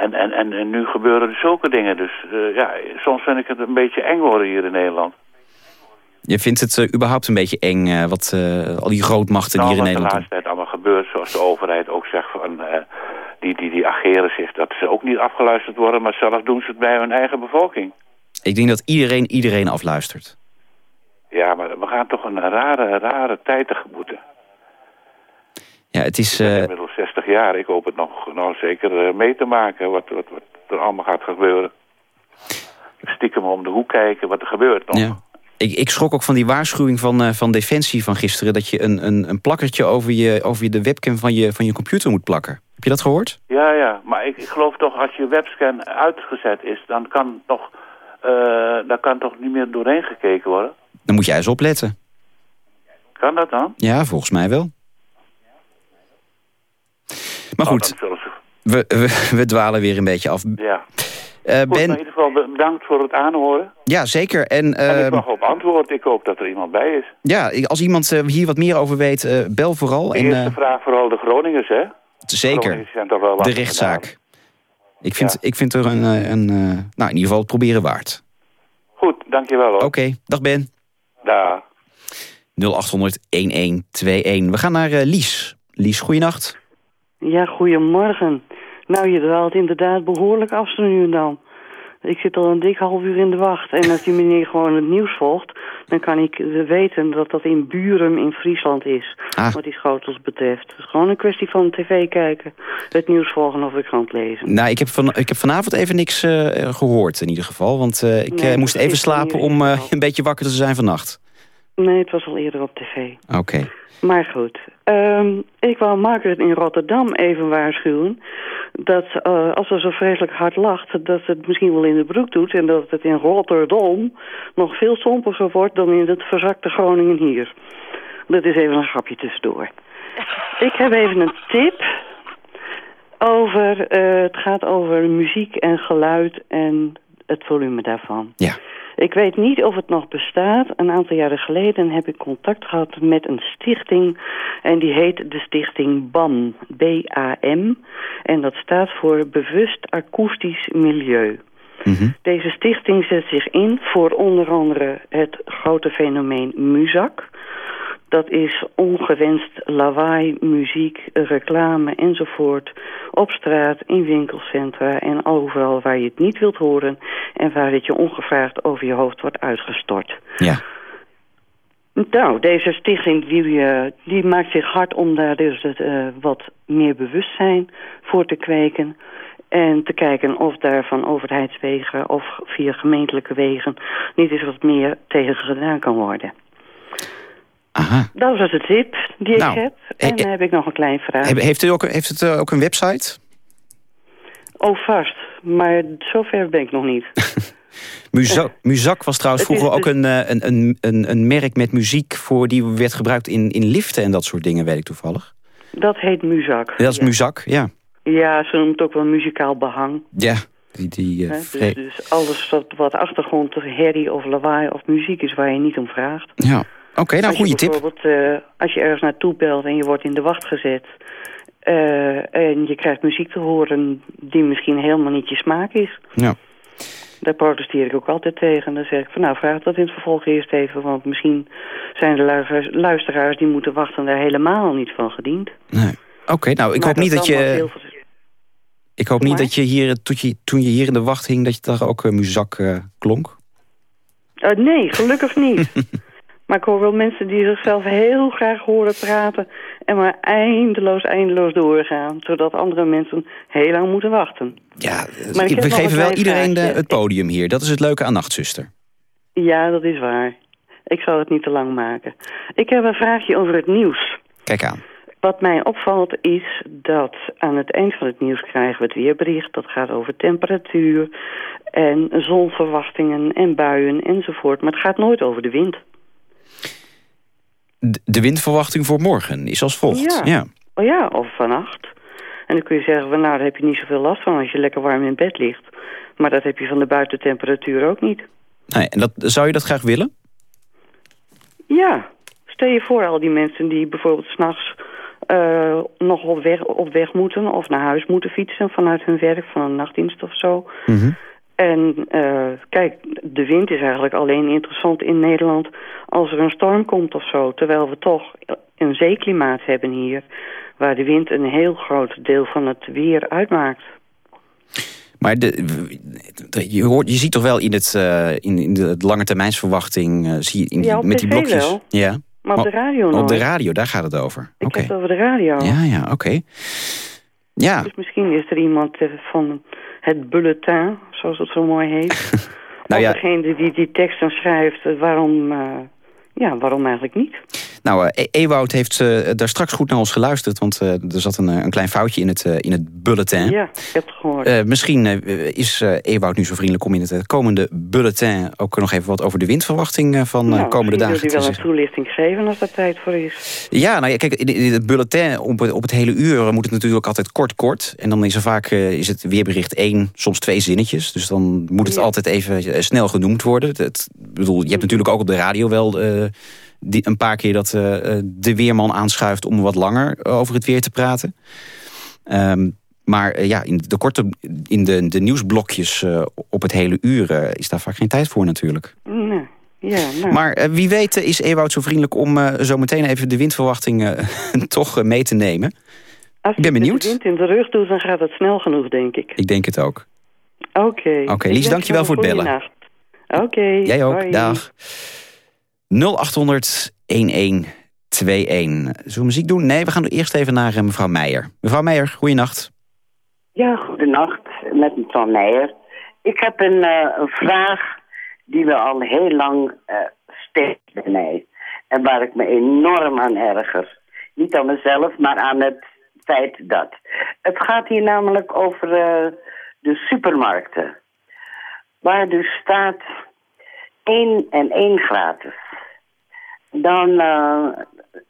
En, en, en, nu gebeuren er zulke dingen. Dus eh, ja, soms vind ik het een beetje eng worden hier in Nederland. Je vindt het eh, überhaupt een beetje eng, eh, wat al die grootmachten nou, hier in wat de Nederland doen? laatste tijd allemaal gebeurt, zoals de overheid ook zegt van... die, die, die ageren zich dat ze ook niet afgeluisterd worden... maar zelf doen ze het bij hun eigen bevolking. Ik denk dat iedereen iedereen afluistert. Ja, maar we gaan toch een rare, rare tijd tegemoet. Ja, het is... Ik ben inmiddels 60 jaar. Ik hoop het nog nou, zeker eh, mee te maken wat, wat, wat er allemaal gaat gebeuren. Stiekem om de hoek kijken wat er gebeurt nog. ja. ik, ik schrok ook van die waarschuwing van, eh, van Defensie van gisteren... dat je een, een, een plakkertje over, je, over je de webcam van je, van je computer moet plakken. Heb je dat gehoord? Ja, ja, maar ik, ik geloof toch als je webscan uitgezet is... dan kan toch, daar kan toch niet meer doorheen gekeken worden? Dan moet jij eens opletten. Kan dat dan? Ja, volgens mij wel. Maar Nou, goed, we, we, we dwalen weer een beetje af. Ja. Eh, Goed, ben, in ieder geval bedankt voor het aanhoren. ja, zeker. En, en ik ehm, wacht op antwoord. Ik hoop dat er iemand bij is. ja, als iemand eh, hier wat meer over weet, eh, bel vooral. De En, eerste eh, vraag vooral de Groningers, hè? zeker, Groningers zijn toch wel wat de rechtszaak. Ik vind, ik vind er een, een nou in ieder geval het proberen waard. Goed, dankjewel. Oké, dag Ben. Dag. 0800 1121. We gaan naar Lies. Lies, goeienacht. Ja, goedemorgen. Nou, je dwaalt inderdaad behoorlijk af zo nu en dan. Ik zit al een dik half uur in de wacht. En als die meneer gewoon het nieuws volgt... dan kan ik weten dat dat in Buren in Friesland is. Ah. Wat die schotels betreft. Het is gewoon een kwestie van tv kijken. Het nieuws volgen of ik krant lezen. Nou, ik heb, van, ik heb vanavond even niks eh, gehoord in ieder geval. Want eh, ik Nee, eh, moest even slapen om (laughs) een beetje wakker te zijn vannacht. Nee, het was al eerder op tv. Oké. Maar goed, ehm, ik wou Margaret in Rotterdam even waarschuwen... dat eh, als ze zo vreselijk hard lacht, dat het misschien wel in de broek doet... en dat het in Rotterdam nog veel sompiger wordt dan in het verzakte Groningen hier. Dat is even een grapje tussendoor. (laughs) Ik heb even een tip over... eh, het gaat over muziek en geluid en het volume daarvan. Ja. Ik weet niet of het nog bestaat. Een aantal jaren geleden heb ik contact gehad met een stichting. En die heet de stichting BAM. B-A-M. En dat staat voor Bewust Akoestisch Milieu. Deze stichting zet zich in voor onder andere het grote fenomeen muzak. Dat is ongewenst lawaai, muziek, reclame enzovoort. Op straat, in winkelcentra en overal waar je het niet wilt horen... en waar het je ongevraagd over je hoofd wordt uitgestort. Ja. Nou, deze stichting die, eh, die maakt zich hard om daar dus het, eh, wat meer bewustzijn voor te kweken. En te kijken of daar van overheidswegen of via gemeentelijke wegen niet eens wat meer tegen gedaan kan worden. Aha. Dat was de tip die ik Nou, heb. En dan heb ik nog een klein vraag. Heeft, u ook, heeft het eh, ook een website? Oh, vast. Maar zover ben ik nog niet. (laughs) Muzak, Muzak was trouwens (laughs) Het vroeger ook dus- een, eh, een, een, een, een merk met muziek... Voor die werd gebruikt in, in liften en dat soort dingen, weet ik toevallig. Dat heet muzak. Dat is Muzak, ja. Ja, ze noemt het ook wel muzikaal behang. Ja, die, die, eh, dus, dus alles wat, wat achtergrond, herrie of lawaai of muziek is waar je niet om vraagt. ja. Oké, nou, Als je goede tip. Bijvoorbeeld, eh, als je ergens naartoe belt en je wordt in de wacht gezet... eh, en je krijgt muziek te horen die misschien helemaal niet je smaak is... Ja. Daar protesteer ik ook altijd tegen. Dan zeg ik van nou, vraag dat in het vervolg eerst even... want misschien zijn de luisteraars, die moeten wachten daar helemaal niet van gediend. Nee. Oké, nou, ik Maar hoop niet dat je... Ik hoop niet dat je hier, toen je, hier in de wacht hing... dat je daar ook eh, Muzak klonk. Nee, gelukkig niet. (laughs) Maar ik hoor wel mensen die zichzelf heel graag horen praten... en maar eindeloos, eindeloos doorgaan. Zodat andere mensen heel lang moeten wachten. Ja, Maar we geven wel iedereen de, het podium hier. Dat is het leuke aan Nachtzuster. Ja, dat is waar. Ik zal het niet te lang maken. Ik heb een vraagje over het nieuws. Kijk aan. Wat mij opvalt is dat aan het eind van het nieuws krijgen we het weerbericht. Dat gaat over temperatuur en zonverwachtingen en buien enzovoort. Maar het gaat nooit over de wind. De, windverwachting voor morgen is als volgt. Ja. ja. Oh ja, of vannacht. En dan kun je zeggen, van, nou daar heb je niet zoveel last van als je lekker warm in bed ligt. Maar dat heb je van de buitentemperatuur ook niet. Nee, en dat, zou je dat graag willen? Ja, stel je voor al die mensen die bijvoorbeeld s'nachts eh nog op weg, op weg moeten... of naar huis moeten fietsen vanuit hun werk, van een nachtdienst of zo. En eh, kijk, de wind is eigenlijk alleen interessant in Nederland als er een storm komt of zo. Terwijl we toch een zeeklimaat hebben hier... waar de wind een heel groot deel van het weer uitmaakt. Maar de, de- je, hoort, je ziet toch wel in, het, eh, in, in de lange termijnsverwachting... eh, zie je in, Ja, op met die blokjes. wel. Ja. Maar op de radio Op de radio, daar gaat het over. Ik Oké. heb het over de radio. Ja, ja, oké. Ja, Dus misschien is er iemand van het bulletin, zoals het zo mooi heet. (laughs) Nou ja. degene die die teksten schrijft, eh, waarom, eh, ja, waarom eigenlijk niet? Nou, eh, E- Ewout heeft eh, daar straks goed naar ons geluisterd... want eh, er zat een, een klein foutje in het, in het bulletin. Ja, ik heb het gehoord. Eh, misschien is Ewout nu zo vriendelijk om in het komende bulletin... ook nog even wat over de windverwachting van eh, nou, komende dagen wil te hij wel zeggen. een toelichting geven als daar tijd voor is. Ja, nou ja, kijk, in, in het bulletin op het, op het hele uur moet het natuurlijk altijd kort-kort. En dan is er vaak is het weerbericht één, soms twee zinnetjes. Dus dan moet het Ja. altijd even snel genoemd worden. Het, bedoel, je hebt natuurlijk ook op de radio wel die, een paar keer dat eh, eh, de weerman aanschuift... om wat langer over het weer te praten. Ehm, maar eh, ja, in de korte, in de, de nieuwsblokjes eh, op het hele uur eh, is daar vaak geen tijd voor natuurlijk. Nee. Ja, nou. Maar eh, wie weet eh, is Ewout zo vriendelijk om eh, zo meteen even de windverwachting eh, (laughs) toch eh, mee te nemen. als ik ben je benieuwd. de wind in de rug doet, dan gaat het snel genoeg, denk ik. Ik denk het ook. Oké. Oké, Lies, dankjewel je voor het bellen. Oké. Jij ook, dag. 0800 1121. Zullen we muziek doen? Nee, we gaan eerst even naar eh, mevrouw Meijer. Mevrouw Meijer, goeienacht. Ja, goedenacht, met mevrouw Meijer. Ik heb een, eh, vraag die me al heel lang eh steekt bij mij. En waar ik me enorm aan erger. Niet aan mezelf, maar aan het feit dat. Het gaat hier namelijk over de supermarkten. Waar dus staat één en één gratis. Dan, eh,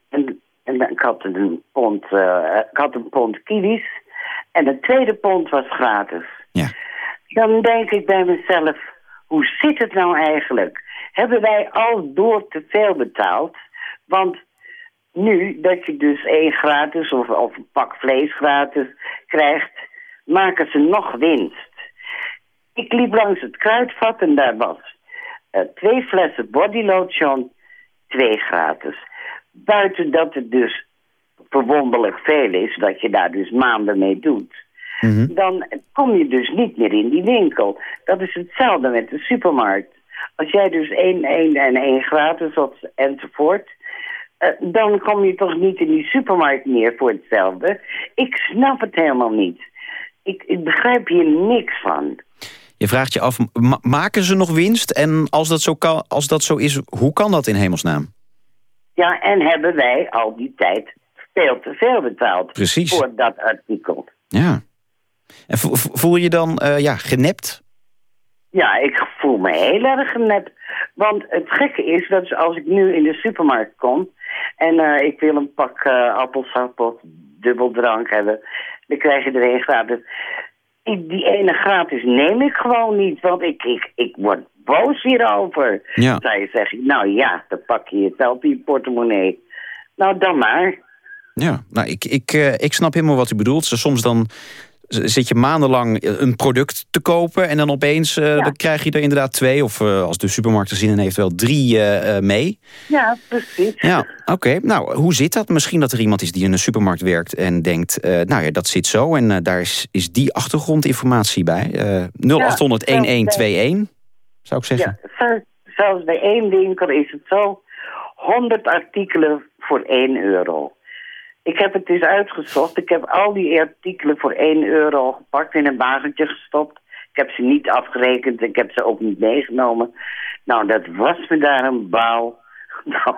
en, en ik had een pond, eh, ik had een pond kiwis. En het tweede pond was gratis. Ja. Dan denk ik bij mezelf, hoe zit het nou eigenlijk? Hebben wij al door te veel betaald? Want nu dat je dus één gratis of, of een pak vlees gratis krijgt, maken ze nog winst. Ik liep langs het kruidvat en daar was eh, twee flessen body lotion, twee gratis. Buiten dat het dus verwonderlijk veel is, dat je daar dus maanden mee doet. Dan kom je dus niet meer in die winkel. Dat is hetzelfde met de supermarkt. Als jij dus één, één en één gratis of, enzovoort... eh, dan kom je toch niet in die supermarkt meer voor hetzelfde. Ik snap het helemaal niet. Ik, ik begrijp hier niks van. Je vraagt je af, ma- maken ze nog winst? En als dat, zo kan, als dat zo is, hoe kan dat in hemelsnaam? Ja, en hebben wij al die tijd veel te veel betaald Precies. voor dat artikel. Ja. En vo- vo- voel je dan eh, ja, genept? Ja, ik voel me heel erg genept. Want het gekke is dat als ik nu in de supermarkt kom... en eh, ik wil een pak eh appelsap of dubbeldrank hebben... dan krijg je er gratis. Die, die ene gratis neem ik gewoon niet, want ik, ik, ik word boos hierover. Ja. Zou je zeggen, nou ja, dan pak je het wel op je portemonnee. Nou, dan maar. Ja, nou, ik, ik, eh, ik snap helemaal wat u bedoelt. Soms dan zit je maandenlang een product te kopen... en dan opeens eh, dan krijg je er inderdaad twee... of eh, als de supermarkt er zin in heeft, wel drie eh, eh, mee. Ja, precies. Ja, oké. Nou, hoe zit dat? Misschien dat er iemand is die in een supermarkt werkt en denkt... eh, nou ja, dat zit zo en eh, daar is, is die achtergrondinformatie bij. Eh 0800-1121, zou ik zeggen. Ja, zelfs- zelfs bij één winkel is het zo. 100 artikelen voor 1 euro. Ik heb het eens uitgezocht. Ik heb al die artikelen voor 1 euro gepakt in een wagentje gestopt. Ik heb ze niet afgerekend. Ik heb ze ook niet meegenomen. Nou, dat was me daar een bouw. (laughs) Nou,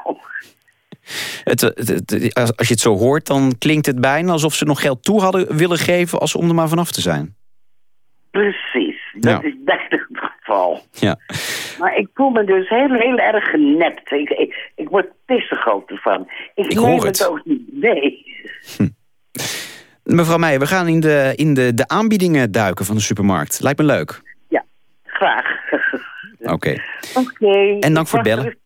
Het, het- het- als je het zo hoort, dan klinkt het bijna alsof ze nog geld toe hadden willen geven... als om er maar vanaf te zijn. precies. Dat Ja. is duidelijk het geval. Ja. Maar ik voel me dus heel, heel erg genept. Ik, ik, ik word pissig ook ervan. Ik, Ik hoor het het. ook niet mee. Mevrouw Meijer, we gaan in de, in de, de aanbiedingen duiken van de supermarkt. Lijkt me leuk. Graag. Oké. Oké. En dank voor het bellen.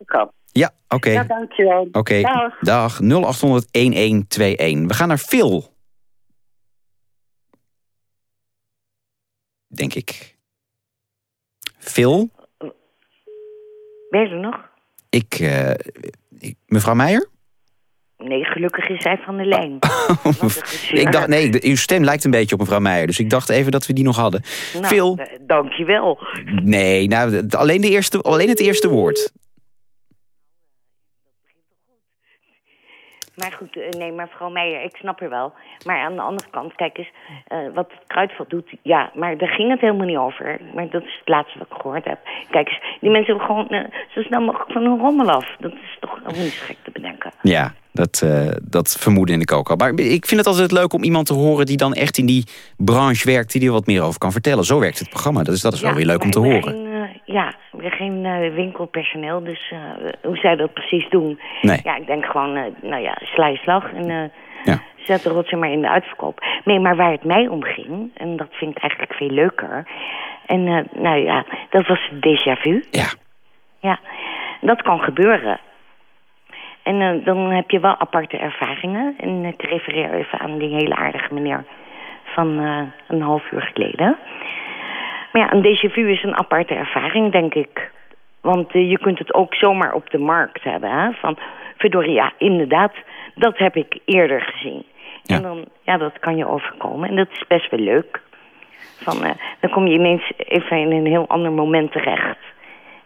Ja, oké. Ja, dankjewel. Oké, Dag. dag. 0800 1121. We gaan naar Phil. Denk ik. Phil? Ben je er nog? Ik, eh, ik- mevrouw Meijer? Nee, gelukkig is hij van de lijn. (laughs) ik dacht, nee, uw stem lijkt een beetje op mevrouw Meijer. Dus ik dacht even dat we die nog hadden. Nou, Phil? eh, dankjewel. Nee, nou, alleen, de eerste, alleen het eerste woord. Maar goed, eh, nee, maar mevrouw Meijer, ik snap er wel. Maar aan de andere kant, kijk eens, eh, wat het kruidvat doet, ja, maar daar ging het helemaal niet over. Maar dat is het laatste wat ik gehoord heb. Kijk eens, die mensen hebben gewoon eh, zo snel mogelijk van hun rommel af. Dat is toch ook niet gek te bedenken. Ja, dat, eh, dat vermoedde ik ook al. Maar ik vind het altijd leuk om iemand te horen... die dan echt in die branche werkt, die er wat meer over kan vertellen. Zo werkt het programma. Dat is, dat is wel weer leuk om te horen. Ja, geen eh, winkelpersoneel, dus eh, hoe zij dat precies doen. Nee. Ja, ik denk gewoon, eh, nou ja, sla je slag en Ja. zet de rotzooi maar in de uitverkoop. Nee, maar waar het mij om ging, en dat vind ik eigenlijk veel leuker... en nou ja, dat was déjà vu. Ja. Ja, dat kan gebeuren. En dan heb je wel aparte ervaringen. En ik refereer even aan die hele aardige meneer van een half uur geleden. Maar ja, een déjà vu is een aparte ervaring, denk ik. Want eh, je kunt het ook zomaar op de markt hebben. Hè? Van, verdorie, ja, inderdaad, dat heb ik eerder gezien. En dan, ja, dat kan je overkomen. En dat is best wel leuk. Van, eh, dan kom je ineens even in een heel ander moment terecht.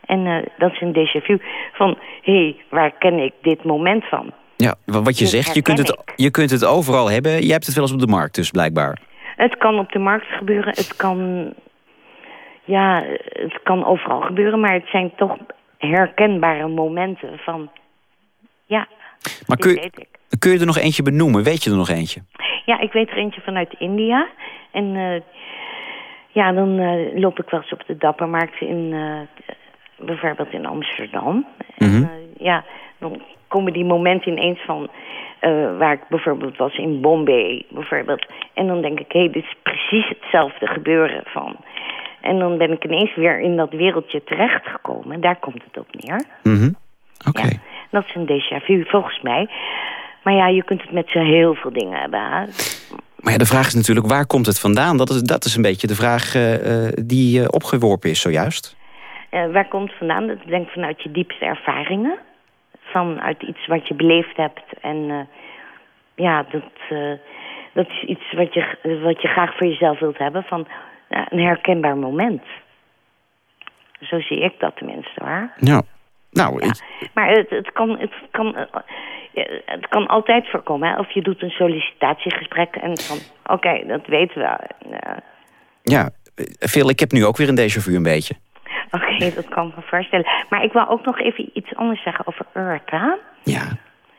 En eh, dat is een déjà vu. Van, hé, hey, waar ken ik dit moment van? Ja, wa- wat je zegt, je kunt, het, je kunt het overal hebben. Jij hebt het wel eens op de markt dus, blijkbaar. Het kan op de markt gebeuren, het kan... Ja, het kan overal gebeuren, maar het zijn toch herkenbare momenten van... Ja, Maar kun, weet ik. kun je er nog eentje benoemen? Weet je er nog eentje? Ja, ik weet er eentje vanuit India. En eh, ja, dan eh, loop ik wel eens op de Dappermarkt in... eh, bijvoorbeeld in Amsterdam. Mhm. En, eh, ja, dan komen die momenten ineens van... waar ik bijvoorbeeld was in Bombay, bijvoorbeeld. En dan denk ik, hé, dit is precies hetzelfde gebeuren van... En dan ben ik ineens weer in dat wereldje terechtgekomen. Daar komt het op neer. Mhm. Oké. Dat is een déjà vu, volgens mij. Maar ja, je kunt het met zo heel veel dingen hebben. hè. Maar ja, de vraag is natuurlijk, waar komt het vandaan? Dat is, dat is een beetje de vraag eh, eh, die eh, opgeworpen is zojuist. Waar komt het vandaan? Dat denk ik vanuit je diepste ervaringen. Vanuit iets wat je beleefd hebt. En ja, dat, dat is iets wat je, wat je graag voor jezelf wilt hebben. Van ja, een herkenbaar moment. Zo zie ik dat tenminste, waar. Ja. Nou, ik- Maar het, het, kan, het, kan, eh, het kan altijd voorkomen. Hè? Of je doet een sollicitatiegesprek en van... Oké, dat weten we. Eh, ja, eh, Phil, ik heb nu ook weer een déjà vu een beetje. Oké, dat kan ik me voorstellen. Maar ik wil ook nog even iets anders zeggen over Earth, hè? Ja.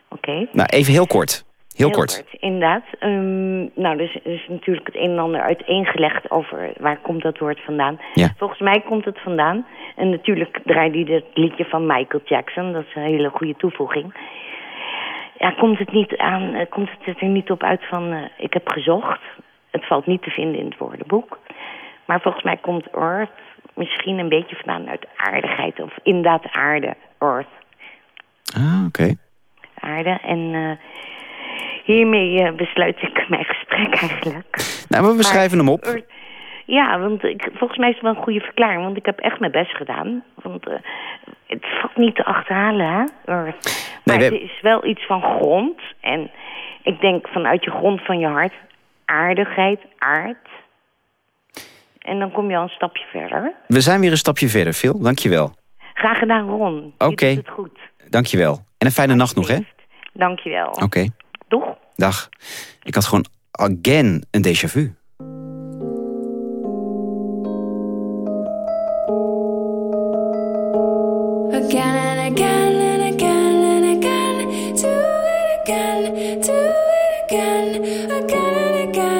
Oké. Nou, even heel kort. Heel, kort. Inderdaad. Ehm, nou, dus er is natuurlijk het een en ander uiteengelegd over waar komt dat woord vandaan. Ja. Volgens mij komt het vandaan. En natuurlijk draait hij het liedje van Michael Jackson. Dat is een hele goede toevoeging. Ja, komt het, niet aan, eh, komt het er niet op uit van... eh, ik heb gezocht. Het valt niet te vinden in het woordenboek. Maar volgens mij komt Earth misschien een beetje vandaan uit aardigheid. Of inderdaad aarde, Earth. Ah, oké. aarde. En eh, hiermee eh, besluit ik mijn gesprek eigenlijk. Nou, we schrijven hem op. Ja, want ik, volgens mij is het wel een goede verklaring. Want ik heb echt mijn best gedaan. Want eh, het valt niet te achterhalen, hè. Maar we- het is wel iets van grond. En ik denk vanuit je grond van je hart... aardigheid, aard. En dan kom je al een stapje verder. We zijn weer een stapje verder, Phil. Dankjewel. Graag gedaan, Ron. Je Oké. het goed. Dankjewel. En een fijne nacht nog, hè? Dankjewel. Oké. Doeg. Dag. Ik had gewoon again een déjà vu. Again and again and again and again. Do it again, do it again, again and again.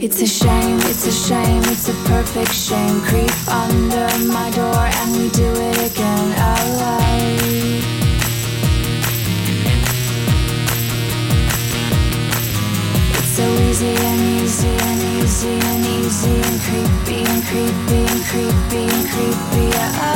It's a shame, it's a shame, it's a perfect shame. Creep under my door and we do it again. Alright. Easy and and creepy and creepy and creepy and creepy. Oh,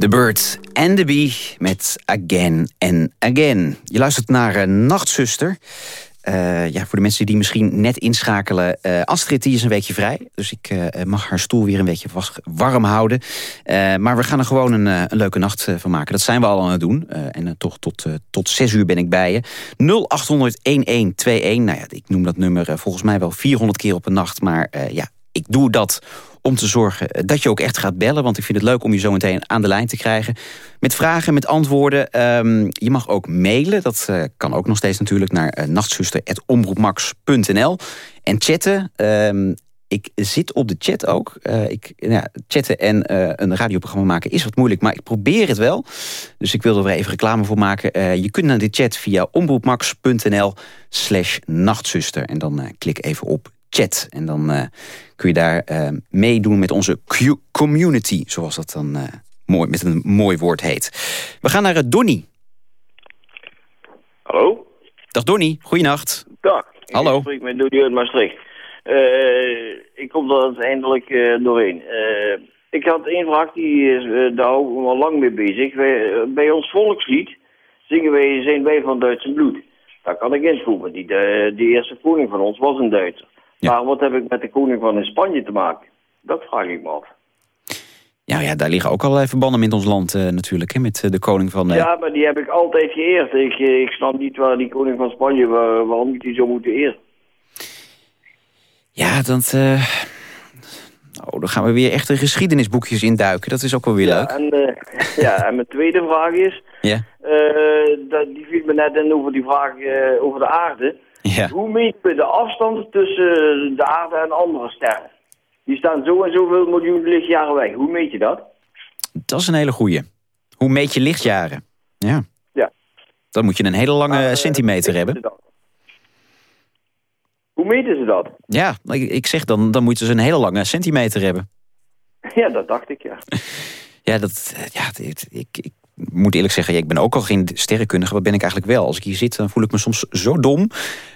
The Bird and the Bee met Again and Again. Je luistert naar uh, Nachtzuster. Eh, ja, voor de mensen die misschien net inschakelen. eh, Astrid die is een weekje vrij. Dus ik eh, mag haar stoel weer een beetje warm houden. Eh, maar we gaan er gewoon een, eh, leuke nacht eh, van maken. Dat zijn we al aan het doen. Eh, en eh, toch tot, eh, tot zes uur ben ik bij je. 0800-1121. Nou ja, ik noem dat nummer eh, volgens mij wel 400 keer op een nacht. Maar eh, ja, ik doe dat om te zorgen eh, dat je ook echt gaat bellen. Want ik vind het leuk om je zo meteen aan de lijn te krijgen. Met vragen, met antwoorden. Ehm, je mag ook mailen. Dat eh, kan ook nog steeds natuurlijk naar uh, nachtzuster.omroepmax.nl. En chatten. ehm, ik zit op de chat ook. Eh, ik, ja, chatten en eh, een radioprogramma maken is wat moeilijk, maar ik probeer het wel. Dus ik wil er weer even reclame voor maken. Eh, je kunt naar de chat via omroepmax.nl slash nachtzuster. En dan eh, klik even op chat. En dan eh, kun je daar eh, meedoen met onze community, zoals dat dan eh, mooi, met een mooi woord heet. We gaan naar Donny. Hallo? Dag Donny, goeienacht. Dag. Hallo. Ik spreek met Donnie uit Maastricht. Ik kom er uiteindelijk doorheen. Ik had één vraag, die is daar ook al lang mee bezig. Wij, bij ons volkslied zingen wij Zijn wij van Duitse bloed. Daar kan ik invoegen. Die, de, die eerste koning van ons was een Duitser. Maar wat heb ik met de koning van Spanje te maken? Dat vraag ik me af. Ja, ja, daar liggen ook allerlei verbanden met ons land eh, natuurlijk. Hè, met eh, de koning van... eh, Ja, maar die heb ik altijd geëerd. Ik, ik snap niet waar die koning van Spanje, waar- waarom die zo moeten eren. Ja, dat... Oh, dan gaan we weer echt de geschiedenisboekjes induiken. Dat is ook wel weer leuk. En, (laughs) ja, en mijn tweede vraag is... Ja. dat, die viel me net in over die vraag over de aarde. Ja. Hoe meten we de afstand tussen de aarde en andere sterren? Die staan zo en zoveel miljoen lichtjaren weg. Hoe meet je dat? Dat is een hele goeie. Hoe meet je lichtjaren? Ja. Ja. Dan moet je een hele lange Maar, eh, centimeter hebben. Hoe meten ze dat? Ja, ik, ik zeg dan, dan moeten ze een hele lange centimeter hebben. Ja, dat dacht ik, ja. (laughs) Ja, dat, eh, ja ik, ik, moet eerlijk zeggen, ja, ik ben ook al geen sterrenkundige. Wat ben ik eigenlijk wel? Als ik hier zit, dan voel ik me soms zo dom.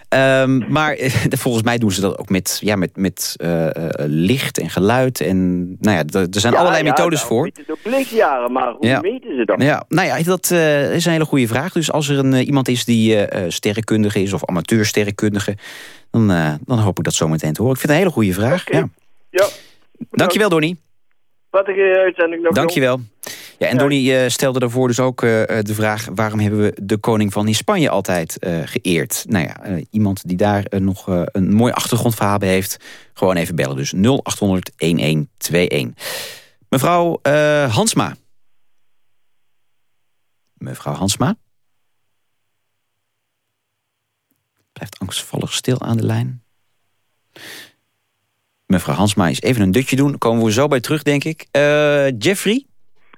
Ehm, maar eh, (laughs) volgens mij doen ze dat ook met, ja, met, met eh, eh, licht en geluid. En nou ja, er zijn Ja, allerlei ja, methodes nou, voor. weten ze ook lichtjaren, maar hoe Ja. weten ze dat? Ja, nou ja, dat is een hele goede vraag. Dus als er een, iemand is die eh, sterrenkundige is of amateursterrenkundige... Dan, dan hoop ik dat zo meteen te horen. Ik vind het een hele goede vraag. Ja. Ja. Dankjewel, Donnie. Wat een uitzending nog. Dankjewel. Ja, en Donnie eh, stelde daarvoor dus ook eh, eh, de vraag... waarom hebben we de koning van Spanje altijd eh, geëerd? Nou ja, iemand die daar nog een mooi achtergrondverhaal bij heeft... gewoon even bellen. Dus 0800-1121. Mevrouw Hansma. Mevrouw Hansma? Blijft angstvallig stil aan de lijn. Mevrouw Hansma is even een dutje doen. Komen we zo bij terug, denk ik. Jeffrey?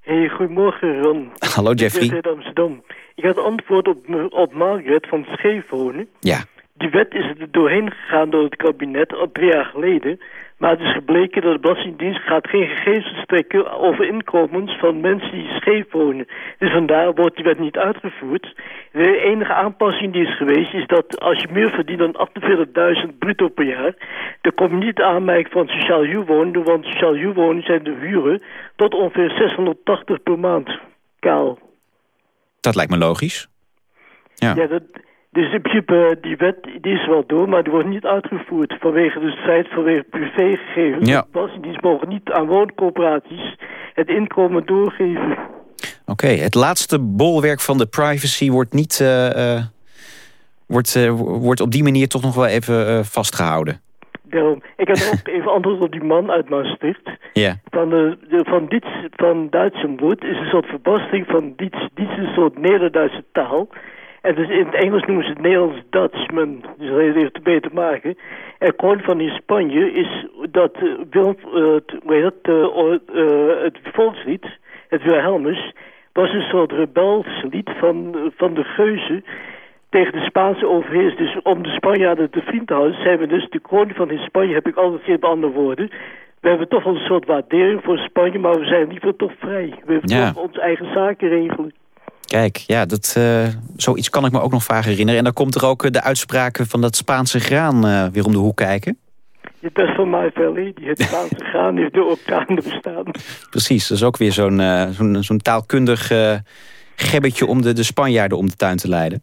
Hey, goedemorgen Ron. Hallo, Jeffrey. Ik ben uit Amsterdam. Ik had antwoord op, op Margaret van Scheefwonen. Ja. Die wet is er doorheen gegaan door het kabinet al drie jaar geleden. Maar het is gebleken dat de Belastingdienst gaat geen gegevens verstrekken over inkomens van mensen die scheef wonen. Dus vandaar wordt die wet niet uitgevoerd. De enige aanpassing die is geweest is dat als je meer verdient dan 48.000 bruto per jaar, dan kom je niet aanmerking van sociaal huurwonen, want sociaal huurwonen zijn de huren tot ongeveer 680 per maand kaal. Dat lijkt me logisch. Ja. dat, dus in principe, die wet die is wel door, maar die wordt niet uitgevoerd vanwege de strijd vanwege privégegevens. Ja. Belastingdienst mogen niet aan wooncoöperaties het inkomen doorgeven. Oké, het laatste bolwerk van de privacy wordt niet... eh, eh, wordt, eh, wordt op die manier toch nog wel even eh, vastgehouden. Daarom, ik heb ook even antwoord op die man uit Maastricht. Ja. Van, de, de, van, dit, van Duitse woord is een soort verbastering van dit, dit is een soort Nederduitse taal. En dus in het Engels noemen ze het Nederlands Dutchman. Dus dat heeft ermee te maken. En gewoon van in Spanje is dat uh, Wil, uh, het, dat, uh, uh, het volkslied, het Wilhelmus, was een soort rebelslied van, van de geuzen tegen de Spaanse overheers. Dus om de Spanjaarden te vriend te houden, zijn we dus de kroon van in Spanje, heb ik altijd geen andere woorden. We hebben toch wel een soort waardering voor Spanje, maar we zijn liever toch vrij. We hebben Ja. toch onze eigen zaken regelen. Kijk, ja, dat, eh, zoiets kan ik me ook nog vaak herinneren. En dan komt er ook eh, de uitspraken van dat Spaanse graan eh, weer om de hoek kijken. Je best van My Fair Lady, het Spaanse (laughs) graan heeft de orkanen bestaan. Precies, dat is ook weer zo'n zo'n taalkundig gebbetje om de, de Spanjaarden om de tuin te leiden.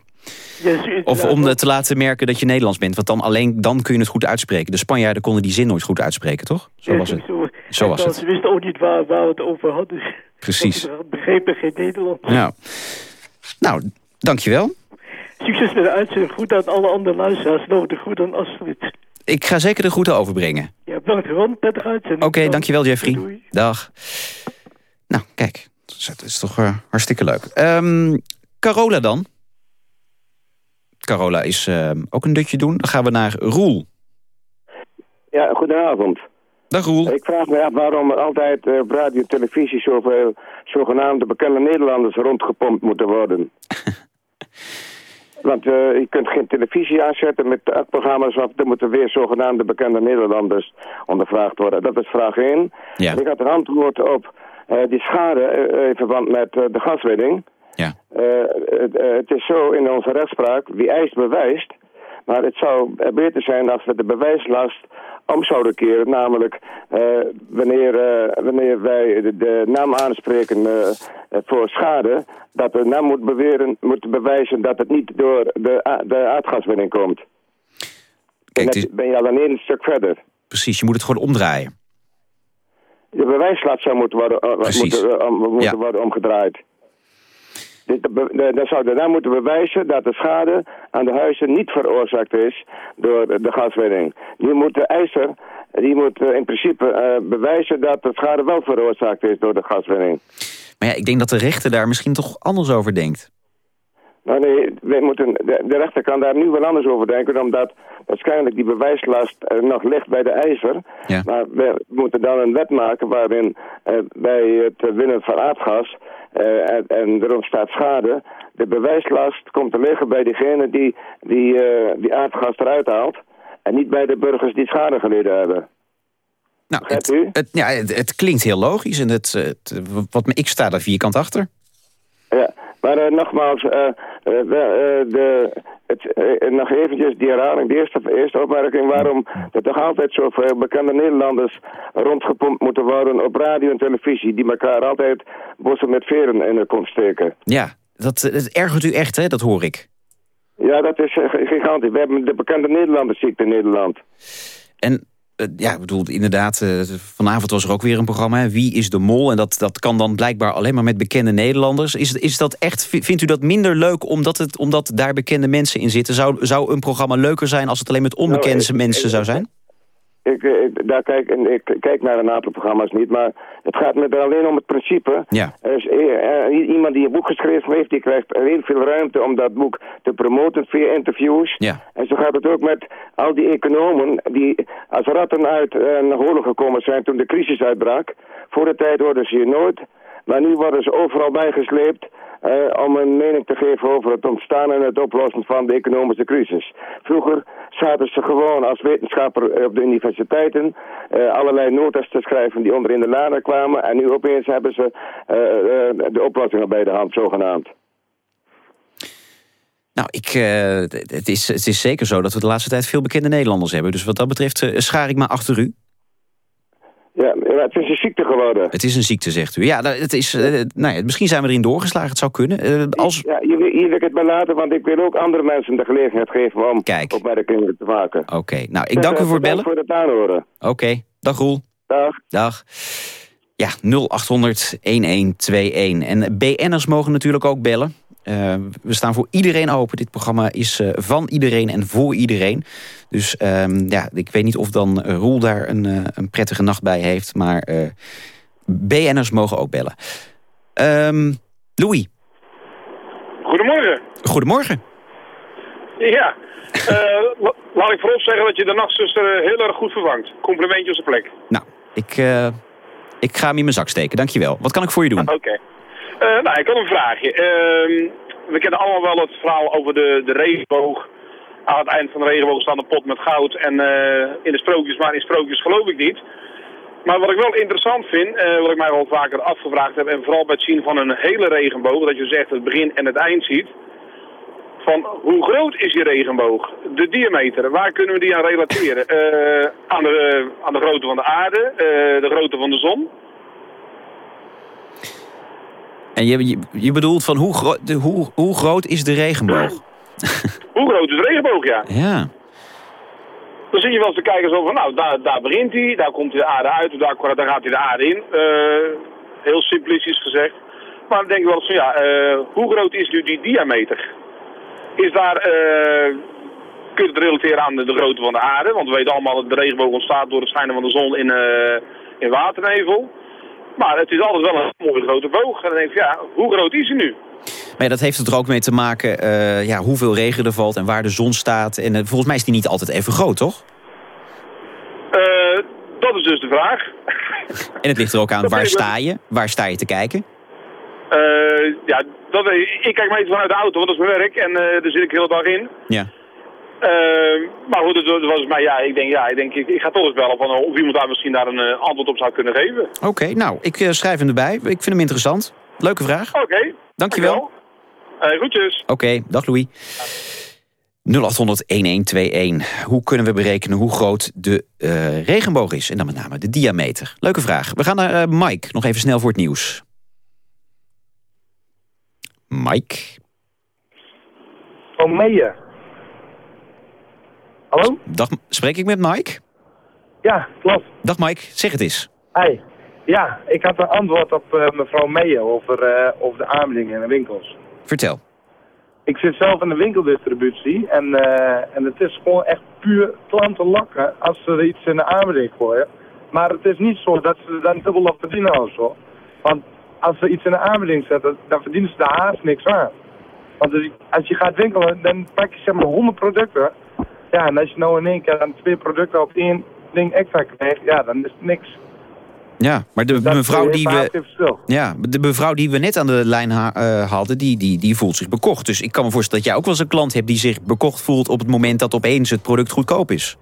Ja, Of om eh, te laten merken dat je Nederlands bent. Want dan alleen dan kun je het goed uitspreken. De Spanjaarden konden die zin nooit goed uitspreken, toch? Zo was het. Zo, was het. Ze wisten ook niet waar, waar we het over hadden. Precies. Begrepen geen Nederlands. Ja. Nou, dankjewel. Succes met de uitzending. Goed aan alle andere luisteraars. Ook de goed aan Astrid. Ik ga zeker de groeten overbrengen. Ja, bedankt Ron. Prettige uitzending. Oké, dankjewel Jeffrey. Doei. Dag. Nou, kijk. Dat is toch eh, hartstikke leuk. Ehm, Carola dan. Carola is eh, ook een dutje doen. Dan gaan we naar Roel. Ja, goedenavond. Dag Roel. Ik vraag me af waarom er altijd eh, op radio en televisie zoveel zogenaamde bekende Nederlanders rondgepompt moeten worden. (laughs) Want eh, je kunt geen televisie aanzetten met programma's of er moeten weer zogenaamde bekende Nederlanders ondervraagd worden. Dat is vraag 1. Ja. En ik had een antwoord op eh, die schade in verband met de gaswinning. Ja. Het, het is zo in onze rechtspraak, wie eist bewijst. Maar het zou beter zijn als we de bewijslast om zouden keren. Namelijk eh, wanneer, eh, wanneer wij de, de naam aanspreken eh, voor schade... dat de naam moet, beweren, moet bewijzen dat het niet door de, de aardgaswinning komt. Kijk, dan ben je al een stuk verder. Precies, je moet het gewoon omdraaien. De bewijslast zou moeten worden, Precies. moeten, om- moeten Ja. worden omgedraaid. Dus de be- de- Dan zou naam moeten bewijzen dat de schade aan de huizen niet veroorzaakt is door de gaswinning. Die moet de eiser, die moet eh, in principe eh, bewijzen dat de schade wel veroorzaakt is door de gaswinning. Maar ja, ik denk dat de rechter daar misschien toch anders over denkt. Nou nee, wij moeten, de, de rechter kan daar nu wel anders over denken, omdat waarschijnlijk die bewijslast nog ligt bij de eiser. Ja. Maar we moeten dan een wet maken waarin eh, bij het winnen van aardgas eh, en, en er ontstaat schade, de bewijslast komt te liggen bij degene die, die, eh, die aardgas eruit haalt en niet bij de burgers die schade geleden hebben. Nou, het, het, ja, het, het klinkt heel logisch en het, het, wat me, ik sta daar vierkant achter. Ja, maar eh, nogmaals, de, het, eh, nog eventjes die herhaling, de eerste, eerste opmerking, waarom er toch altijd zoveel bekende Nederlanders rondgepompt moeten worden op radio en televisie, die elkaar altijd bossen met veren in de kont steken. Ja, dat, dat ergert u echt, hè? Dat hoor ik. Ja, dat is eh, gigantisch. We hebben de bekende Nederlandersziekte in Nederland. En eh, ja, ik bedoel, inderdaad, eh, vanavond was er ook weer een programma. Wie is de mol? En dat, dat kan dan blijkbaar alleen maar met bekende Nederlanders. Is, is dat echt, vi- vindt u dat minder leuk omdat, het, omdat daar bekende mensen in zitten? Zou, zou een programma leuker zijn als het alleen met onbekende Nou, ik- mensen zou zijn? Ik, eh, ik, daar kijk, en ik kijk naar een aantal programma's niet, maar het gaat me er alleen om het principe. Ja. Eh, eh, iemand die een boek geschreven heeft, die krijgt heel veel ruimte om dat boek te promoten via interviews. Ja. En zo gaat het ook met al die economen die als ratten uit eh, een holen gekomen zijn toen de crisis uitbrak. Voor de tijd worden ze hier nooit, maar nu worden ze overal bijgesleept om een mening te geven over het ontstaan en het oplossen van de economische crisis. Vroeger zaten ze gewoon als wetenschapper op de universiteiten eh, allerlei notas te schrijven die onder in de laden kwamen. En nu opeens hebben ze eh, eh, de oplossingen bij de hand, zogenaamd. Nou, ik, eh, het, is, het is zeker zo dat we de laatste tijd veel bekende Nederlanders hebben. Dus wat dat betreft eh, schaar ik maar achter u. Ja, het is een ziekte geworden. Het is een ziekte, zegt u. Ja, nou, het is, eh, nou ja, misschien zijn we erin doorgeslagen. Het zou kunnen. Eh, als... Ja, hier, hier wil ik het bij laten, want ik wil ook andere mensen de gelegenheid geven om opmerkingen te maken. Oké, nou, ik dank u voor het bellen. voor het aanhoren. Oké, dag Roel. Dag. Dag. Ja, 0800 1121. En BN'ers mogen natuurlijk ook bellen. Eh, we staan voor iedereen open. Dit programma is eh, van iedereen en voor iedereen. Dus ehm, ja, ik weet niet of dan eh, Roel daar een, eh, een prettige nacht bij heeft. Maar eh, BN'ers mogen ook bellen. Ehm, Louis, Goedemorgen. goedemorgen. Ja, eh, (laughs) la- laat ik voorop zeggen dat je de nachtzuster eh, heel erg goed vervangt. Complimentje op zijn plek. Nou, ik, eh, ik ga hem in mijn zak steken. Dankjewel. Wat kan ik voor je doen? Oké. Eh, nou, ik had een vraagje. Ehm, we kennen allemaal wel het verhaal over de, de regenboog. Aan het eind van de regenboog staat een pot met goud. En eh, in de sprookjes, maar in sprookjes geloof ik niet. Maar wat ik wel interessant vind, eh, wat ik mij wel vaker afgevraagd heb... en vooral bij het zien van een hele regenboog... dat je zegt het begin en het eind ziet... van hoe groot is die regenboog? De diameter, waar kunnen we die aan relateren? Eh, aan, de, aan de grootte van de aarde, eh, de grootte van de zon... En je, je, je bedoelt van hoe, gro de, hoe, hoe groot is de regenboog? (clears throat) Hoe groot is de regenboog, ja? Ja. Dan zie je wel eens de kijkers over van, nou, daar, daar begint hij, daar komt hij de aarde uit, daar, daar gaat hij de aarde in. Eh, heel simplistisch gezegd. Maar dan denk ik wel eens van, ja, eh, hoe groot is nu die diameter? Is daar, eh, kun je het relateren aan de, de grootte van de aarde? Want we weten allemaal dat de regenboog ontstaat door het schijnen van de zon in, eh, in waternevel. Maar het is altijd wel een mooie grote boog. En dan denk ik, ja, hoe groot is hij nu? Maar ja, dat heeft er ook mee te maken eh, ja, hoeveel regen er valt en waar de zon staat. En volgens mij is die niet altijd even groot, toch? Eh, dat is dus de vraag. En het ligt er ook aan (laughs) Dat waar sta je? Waar sta je te kijken? Eh, ja, dat, ik kijk meestal vanuit de auto, want dat is mijn werk. En eh, daar zit ik de hele dag in. Ja. Eh, maar goed, het was mij, ja, ik denk, ja, ik, denk ik, ik ga toch eens bellen van, eh, of iemand daar misschien daar een eh, antwoord op zou kunnen geven. Oké, nou, ik eh, schrijf hem erbij. Ik vind hem interessant. Leuke vraag. Oké. Dankjewel. Eh groetjes. Oké, dag Louis. 0800-1121. Hoe kunnen we berekenen hoe groot de eh, regenboog is? En dan met name de diameter. Leuke vraag. We gaan naar eh, Mike. Nog even snel voor het nieuws. Mike? Van Meijer. Hallo? Dag, spreek ik met Mike? Ja, klopt. Dag Mike, zeg het eens. Hi. Ja, ik had een antwoord op eh, mevrouw Meijer over, eh, over de aanbiedingen in de winkels. Vertel. Ik zit zelf in de winkeldistributie en, eh, en het is gewoon echt puur klanten lokken als ze er iets in de aanbieding gooien. Maar het is niet zo dat ze er dan dubbel op verdienen of zo. Want als ze iets in de aanbieding zetten, dan verdienen ze daar haast niks aan. Want als je- gaat winkelen, dan pak je zeg maar 100 producten. Ja, en als je nou in één keer dan twee producten op één ding extra krijgt, ja, dan is het niks. Ja, maar de Dat mevrouw die we... Ja, de mevrouw die we net aan de lijn ha- eh, hadden, die, die, die voelt zich bekocht. Dus ik kan me voorstellen dat jij ook wel eens een klant hebt die zich bekocht voelt op het moment dat opeens het product goedkoop is.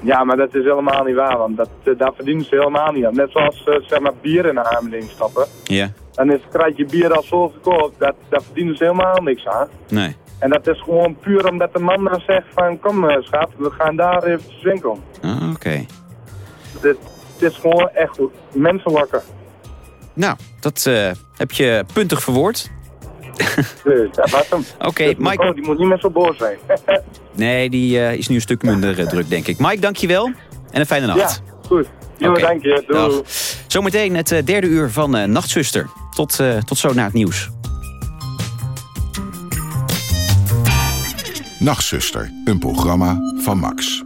Ja, maar dat is helemaal niet waar, want dat, eh, daar verdienen ze helemaal niet aan. Net zoals eh, zeg maar bier in de aanbieding stappen. Ja. dan is het kratje bier al zo verkocht, dat, daar verdienen ze helemaal niks aan. Nee. En dat is gewoon puur omdat de man dan zegt van, kom eh, schat, we gaan daar even winkelen. Ah, Oké. Het, het is gewoon echt goed. Mensen wakker. Nou, dat heb je puntig verwoord. Dus dat was hem. Oké, Dus Mike- mevrouw, die moet niet meer zo boos zijn. (laughs) Nee, die eh, is nu een stuk minder eh, druk, denk ik. Mike, dankjewel. En een fijne nacht. Ja, goed. Jo, Oké. dank je. Doei. Dag. Zometeen het eh, derde uur van eh, Nachtzuster. Tot, eh, tot zo na het nieuws. Nachtzuster, een programma van Max.